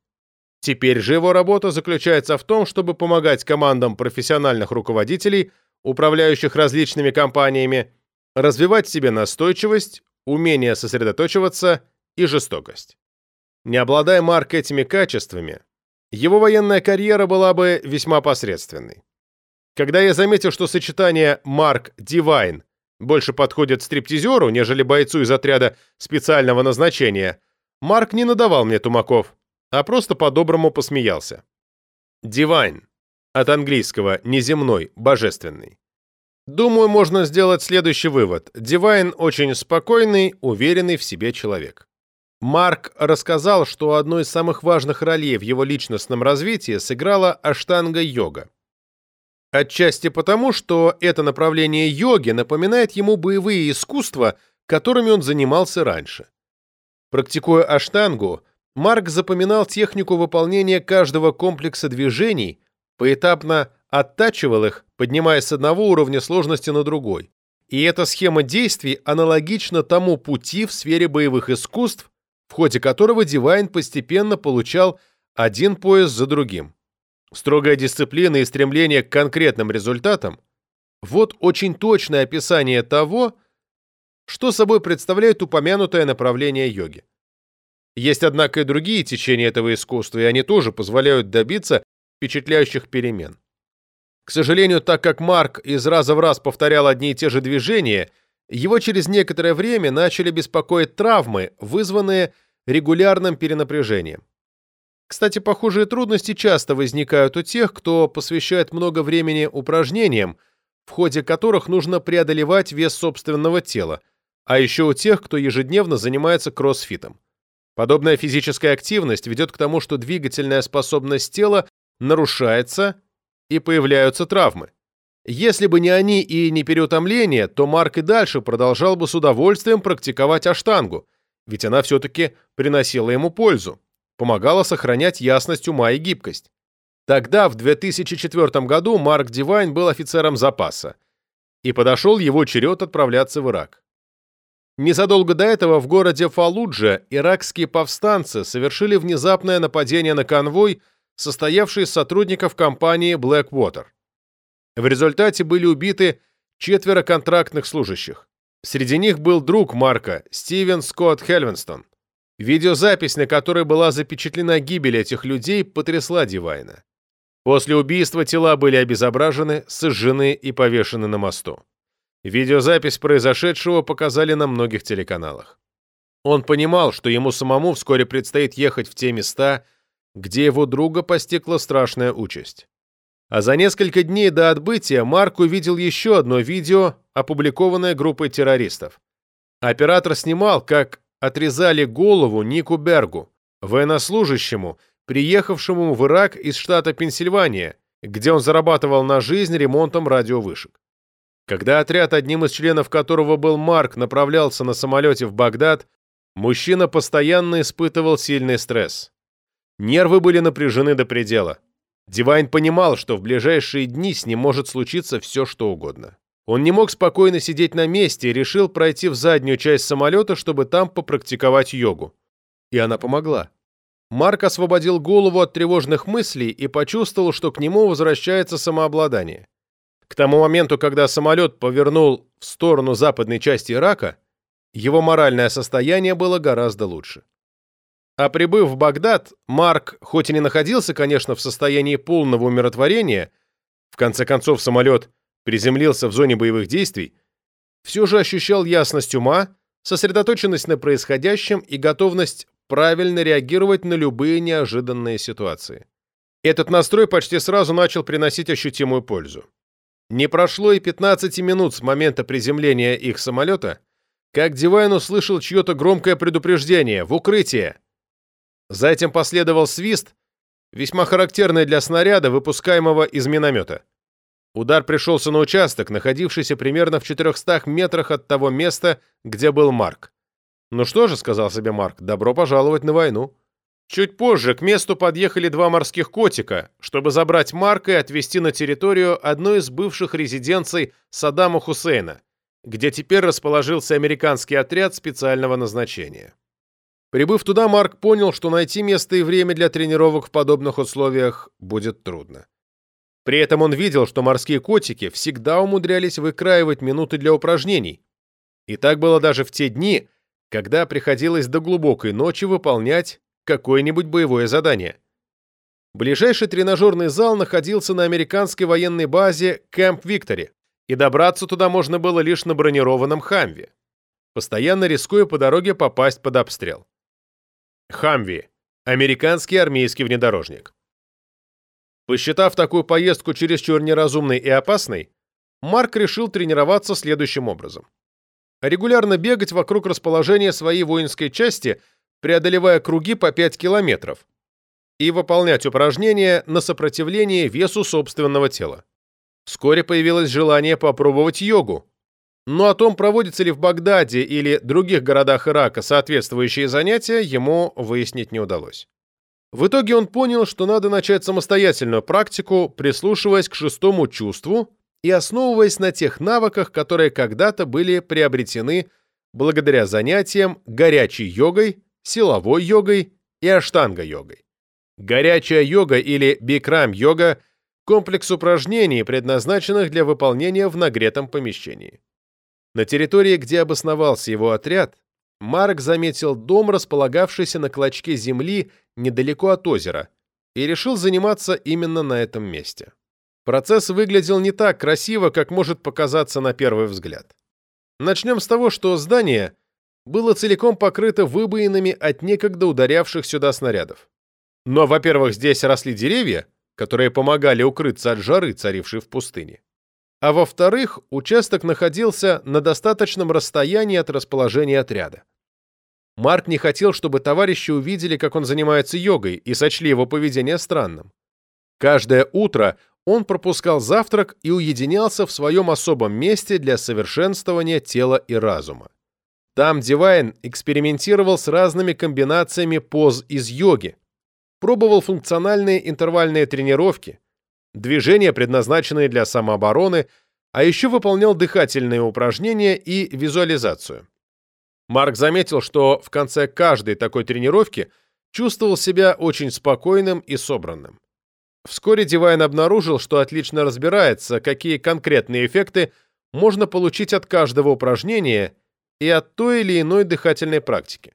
Теперь же его работа заключается в том, чтобы помогать командам профессиональных руководителей, управляющих различными компаниями, развивать в себе настойчивость, умение сосредоточиваться и жестокость. Не обладая Марк этими качествами, его военная карьера была бы весьма посредственной. Когда я заметил, что сочетание Марк Дивайн больше подходит стриптизеру, нежели бойцу из отряда специального назначения, Марк не надавал мне тумаков, а просто по-доброму посмеялся. Дивайн. От английского «неземной», «божественный». Думаю, можно сделать следующий вывод. Дивайн очень спокойный, уверенный в себе человек. Марк рассказал, что одной из самых важных ролей в его личностном развитии сыграла аштанга-йога. Отчасти потому, что это направление йоги напоминает ему боевые искусства, которыми он занимался раньше. Практикуя аштангу, Марк запоминал технику выполнения каждого комплекса движений, поэтапно оттачивал их, поднимаясь с одного уровня сложности на другой. И эта схема действий аналогична тому пути в сфере боевых искусств, в ходе которого Дивайн постепенно получал один пояс за другим. Строгая дисциплина и стремление к конкретным результатам – вот очень точное описание того, что собой представляет упомянутое направление йоги. Есть, однако, и другие течения этого искусства, и они тоже позволяют добиться впечатляющих перемен. К сожалению, так как Марк из раза в раз повторял одни и те же движения, его через некоторое время начали беспокоить травмы, вызванные регулярным перенапряжением. Кстати, похожие трудности часто возникают у тех, кто посвящает много времени упражнениям, в ходе которых нужно преодолевать вес собственного тела, а еще у тех, кто ежедневно занимается кроссфитом. Подобная физическая активность ведет к тому, что двигательная способность тела нарушается и появляются травмы. Если бы не они и не переутомление, то Марк и дальше продолжал бы с удовольствием практиковать аштангу, ведь она все-таки приносила ему пользу, помогала сохранять ясность ума и гибкость. Тогда, в 2004 году, Марк Дивайн был офицером запаса, и подошел его черед отправляться в Ирак. Незадолго до этого в городе Фалуджа иракские повстанцы совершили внезапное нападение на конвой, состоявший из сотрудников компании Blackwater. В результате были убиты четверо контрактных служащих. Среди них был друг Марка, Стивен Скотт Хельвинстон. Видеозапись, на которой была запечатлена гибель этих людей, потрясла Дивайна. После убийства тела были обезображены, сожжены и повешены на мосту. Видеозапись произошедшего показали на многих телеканалах. Он понимал, что ему самому вскоре предстоит ехать в те места, где его друга постигла страшная участь. А за несколько дней до отбытия Марк увидел еще одно видео, опубликованное группой террористов. Оператор снимал, как отрезали голову Нику Бергу, военнослужащему, приехавшему в Ирак из штата Пенсильвания, где он зарабатывал на жизнь ремонтом радиовышек. Когда отряд, одним из членов которого был Марк, направлялся на самолете в Багдад, мужчина постоянно испытывал сильный стресс. Нервы были напряжены до предела. Дивайн понимал, что в ближайшие дни с ним может случиться все, что угодно. Он не мог спокойно сидеть на месте и решил пройти в заднюю часть самолета, чтобы там попрактиковать йогу. И она помогла. Марк освободил голову от тревожных мыслей и почувствовал, что к нему возвращается самообладание. К тому моменту, когда самолет повернул в сторону западной части Ирака, его моральное состояние было гораздо лучше. А прибыв в Багдад, Марк, хоть и не находился, конечно, в состоянии полного умиротворения, в конце концов самолет приземлился в зоне боевых действий, все же ощущал ясность ума, сосредоточенность на происходящем и готовность правильно реагировать на любые неожиданные ситуации. Этот настрой почти сразу начал приносить ощутимую пользу. Не прошло и 15 минут с момента приземления их самолета, как Дивайн услышал чье-то громкое предупреждение «В укрытие!». За этим последовал свист, весьма характерный для снаряда, выпускаемого из миномета. Удар пришелся на участок, находившийся примерно в 400 метрах от того места, где был Марк. «Ну что же», — сказал себе Марк, — «добро пожаловать на войну». Чуть позже к месту подъехали два морских котика, чтобы забрать Марка и отвезти на территорию одной из бывших резиденций Саддама Хусейна, где теперь расположился американский отряд специального назначения. Прибыв туда, Марк понял, что найти место и время для тренировок в подобных условиях будет трудно. При этом он видел, что морские котики всегда умудрялись выкраивать минуты для упражнений. И так было даже в те дни, когда приходилось до глубокой ночи выполнять какое-нибудь боевое задание. Ближайший тренажерный зал находился на американской военной базе Кэмп Виктори, и добраться туда можно было лишь на бронированном «Хамве», постоянно рискуя по дороге попасть под обстрел. «Хамви» — американский армейский внедорожник. Посчитав такую поездку чересчур неразумной и опасной, Марк решил тренироваться следующим образом. Регулярно бегать вокруг расположения своей воинской части – преодолевая круги по 5 километров, и выполнять упражнения на сопротивление весу собственного тела. Вскоре появилось желание попробовать йогу. но о том, проводятся ли в Багдаде или других городах Ирака соответствующие занятия, ему выяснить не удалось. В итоге он понял, что надо начать самостоятельную практику, прислушиваясь к шестому чувству и основываясь на тех навыках, которые когда-то были приобретены благодаря занятиям горячей йогой, силовой йогой и аштанга-йогой. Горячая йога или бикрам-йога – комплекс упражнений, предназначенных для выполнения в нагретом помещении. На территории, где обосновался его отряд, Марк заметил дом, располагавшийся на клочке земли недалеко от озера, и решил заниматься именно на этом месте. Процесс выглядел не так красиво, как может показаться на первый взгляд. Начнем с того, что здание было целиком покрыто выбоинами от некогда ударявших сюда снарядов. Но, во-первых, здесь росли деревья, которые помогали укрыться от жары, царившей в пустыне а во-вторых, участок находился на достаточном расстоянии от расположения отряда. Марк не хотел, чтобы товарищи увидели, как он занимается йогой, и сочли его поведение странным. Каждое утро он пропускал завтрак и уединялся в своем особом месте для совершенствования тела и разума. Там Дивайн экспериментировал с разными комбинациями поз из йоги, пробовал функциональные интервальные тренировки, движения, предназначенные для самообороны, а еще выполнял дыхательные упражнения и визуализацию. Марк заметил, что в конце каждой такой тренировки чувствовал себя очень спокойным и собранным. Вскоре Дивайн обнаружил, что отлично разбирается, какие конкретные эффекты можно получить от каждого упражнения и от той или иной дыхательной практики.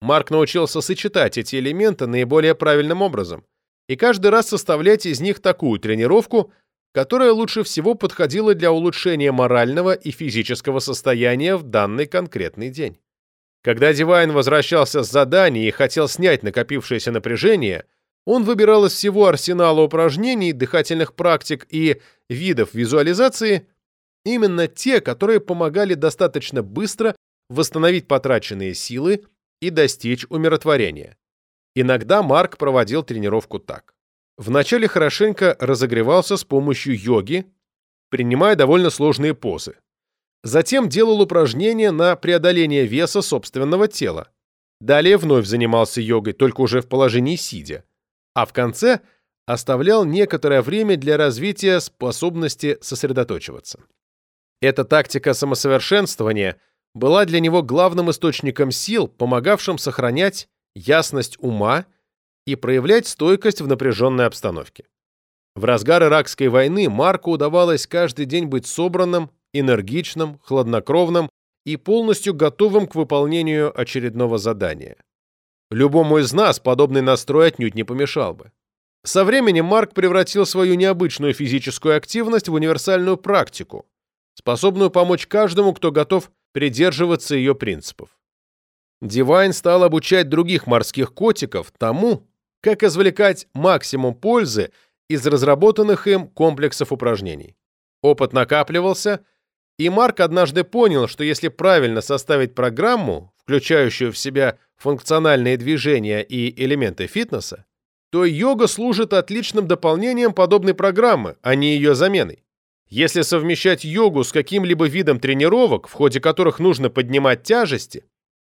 Марк научился сочетать эти элементы наиболее правильным образом и каждый раз составлять из них такую тренировку, которая лучше всего подходила для улучшения морального и физического состояния в данный конкретный день. Когда Дивайн возвращался с задания и хотел снять накопившееся напряжение, он выбирал из всего арсенала упражнений, дыхательных практик и видов визуализации именно те, которые помогали достаточно быстро восстановить потраченные силы и достичь умиротворения. Иногда Марк проводил тренировку так. Вначале хорошенько разогревался с помощью йоги, принимая довольно сложные позы. Затем делал упражнения на преодоление веса собственного тела. Далее вновь занимался йогой, только уже в положении сидя. А в конце оставлял некоторое время для развития способности сосредоточиваться. Эта тактика самосовершенствования была для него главным источником сил, помогавшим сохранять ясность ума и проявлять стойкость в напряженной обстановке. В разгар Иракской войны Марку удавалось каждый день быть собранным, энергичным, хладнокровным и полностью готовым к выполнению очередного задания. Любому из нас подобный настрой отнюдь не помешал бы. Со временем Марк превратил свою необычную физическую активность в универсальную практику, способную помочь каждому, кто готов придерживаться ее принципов. Дивайн стал обучать других морских котиков тому, как извлекать максимум пользы из разработанных им комплексов упражнений. Опыт накапливался, и Марк однажды понял, что если правильно составить программу, включающую в себя функциональные движения и элементы фитнеса, то йога служит отличным дополнением подобной программы, а не ее заменой. Если совмещать йогу с каким-либо видом тренировок, в ходе которых нужно поднимать тяжести,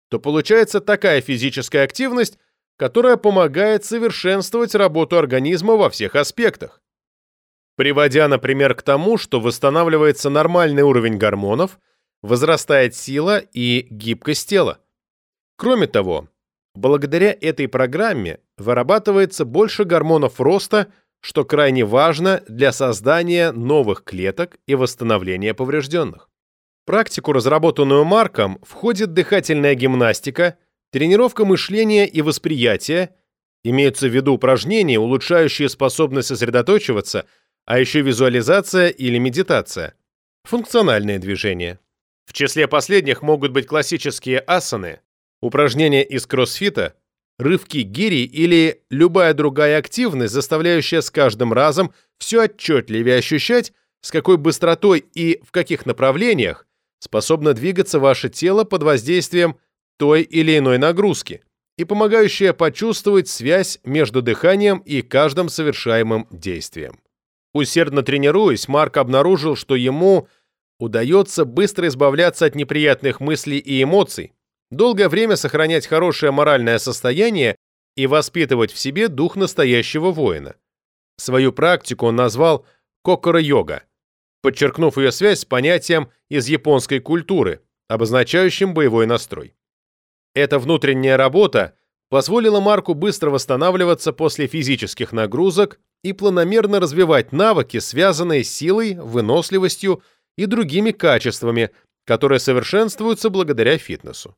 то получается такая физическая активность, которая помогает совершенствовать работу организма во всех аспектах. Приводя, например, к тому, что восстанавливается нормальный уровень гормонов, возрастает сила и гибкость тела. Кроме того, благодаря этой программе вырабатывается больше гормонов роста, что крайне важно для создания новых клеток и восстановления поврежденных практику, разработанную Марком, входит дыхательная гимнастика, тренировка мышления и восприятия, имеются в виду упражнения, улучшающие способность сосредоточиваться, а еще визуализация или медитация, функциональные движения. В числе последних могут быть классические асаны, упражнения из кроссфита, рывки гири или любая другая активность, заставляющая с каждым разом все отчетливее ощущать, с какой быстротой и в каких направлениях способна двигаться ваше тело под воздействием той или иной нагрузки и помогающая почувствовать связь между дыханием и каждым совершаемым действием. Усердно тренируясь, Марк обнаружил, что ему удается быстро избавляться от неприятных мыслей и эмоций, долгое время сохранять хорошее моральное состояние и воспитывать в себе дух настоящего воина. Свою практику он назвал кокоро-йога, подчеркнув ее связь с понятием из японской культуры, обозначающим боевой настрой. Эта внутренняя работа позволила Марку быстро восстанавливаться после физических нагрузок и планомерно развивать навыки, связанные с силой, выносливостью и другими качествами, которые совершенствуются благодаря фитнесу.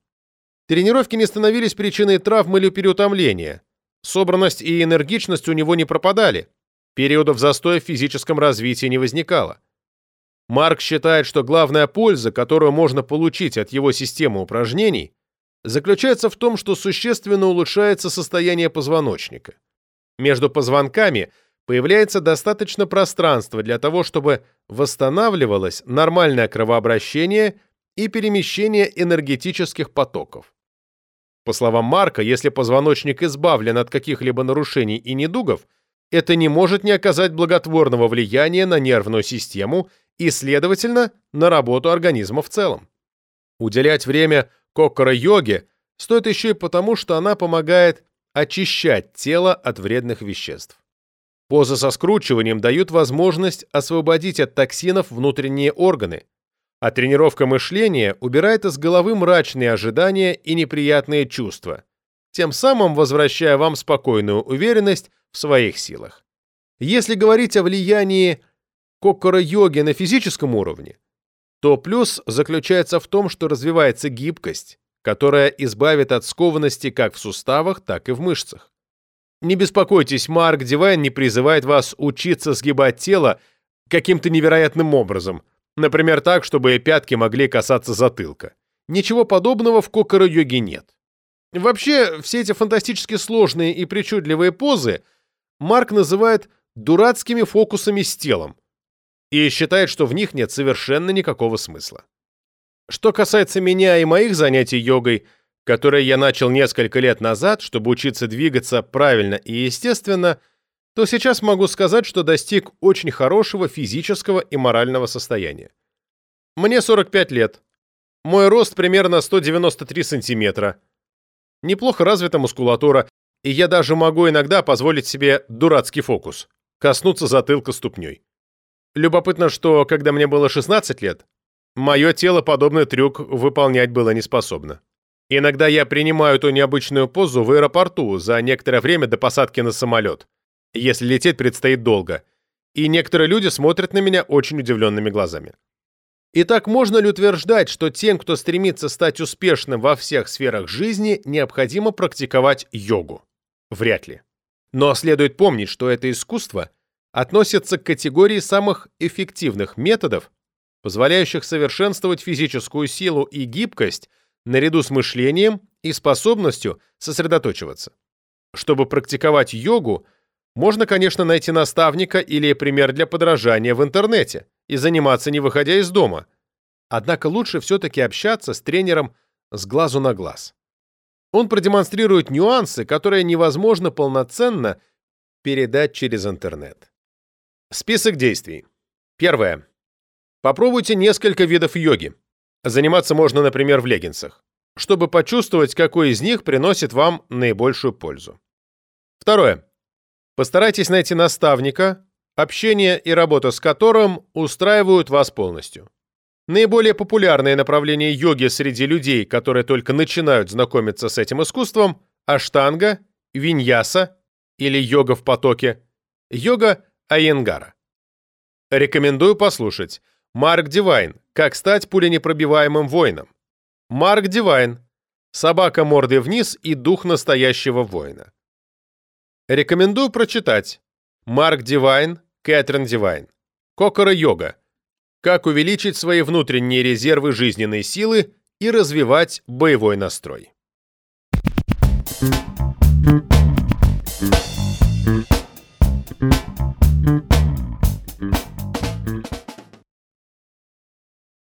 Тренировки не становились причиной травм или переутомления. Собранность и энергичность у него не пропадали. Периодов застоя в физическом развитии не возникало. Марк считает, что главная польза, которую можно получить от его системы упражнений, заключается в том, что существенно улучшается состояние позвоночника. Между позвонками появляется достаточно пространства для того, чтобы восстанавливалось нормальное кровообращение и перемещение энергетических потоков. По словам Марка, если позвоночник избавлен от каких-либо нарушений и недугов, это не может не оказать благотворного влияния на нервную систему и, следовательно, на работу организма в целом. Уделять время коккара-йоге стоит еще и потому, что она помогает очищать тело от вредных веществ. Позы со скручиванием дают возможность освободить от токсинов внутренние органы, а тренировка мышления убирает из головы мрачные ожидания и неприятные чувства, тем самым возвращая вам спокойную уверенность в своих силах. Если говорить о влиянии кокора-йоги на физическом уровне, то плюс заключается в том, что развивается гибкость, которая избавит от скованности как в суставах, так и в мышцах. Не беспокойтесь, Марк Дивайн не призывает вас учиться сгибать тело каким-то невероятным образом – Например, так, чтобы пятки могли касаться затылка. Ничего подобного в кокоро-йоге нет. Вообще, все эти фантастически сложные и причудливые позы Марк называет дурацкими фокусами с телом и считает, что в них нет совершенно никакого смысла. Что касается меня и моих занятий йогой, которые я начал несколько лет назад, чтобы учиться двигаться правильно и естественно – то сейчас могу сказать, что достиг очень хорошего физического и морального состояния. Мне 45 лет. Мой рост примерно 193 сантиметра. Неплохо развита мускулатура, и я даже могу иногда позволить себе дурацкий фокус – коснуться затылка ступней. Любопытно, что, когда мне было 16 лет, мое тело подобный трюк выполнять было не способно. Иногда я принимаю эту необычную позу в аэропорту за некоторое время до посадки на самолет если лететь предстоит долго, и некоторые люди смотрят на меня очень удивленными глазами. Итак, можно ли утверждать, что тем, кто стремится стать успешным во всех сферах жизни, необходимо практиковать йогу? Вряд ли. Но следует помнить, что это искусство относится к категории самых эффективных методов, позволяющих совершенствовать физическую силу и гибкость наряду с мышлением и способностью сосредоточиваться. Чтобы практиковать йогу, можно, конечно, найти наставника или пример для подражания в интернете и заниматься, не выходя из дома. Однако лучше все-таки общаться с тренером с глазу на глаз. Он продемонстрирует нюансы, которые невозможно полноценно передать через интернет. Список действий. Первое. Попробуйте несколько видов йоги. Заниматься можно, например, в леггинсах, чтобы почувствовать, какой из них приносит вам наибольшую пользу. Второе. Постарайтесь найти наставника, общение и работа с которым устраивают вас полностью. Наиболее популярные направления йоги среди людей, которые только начинают знакомиться с этим искусством – аштанга, виньяса или йога в потоке, йога айенгара. Рекомендую послушать Марк Дивайн «Как стать пуленепробиваемым воином». Марк Дивайн «Собака мордой вниз и дух настоящего воина». Рекомендую прочитать. Марк Дивайн, Кэтрин Дивайн. Кокора-йога. Как увеличить свои внутренние резервы жизненной силы и развивать боевой настрой. Thank you.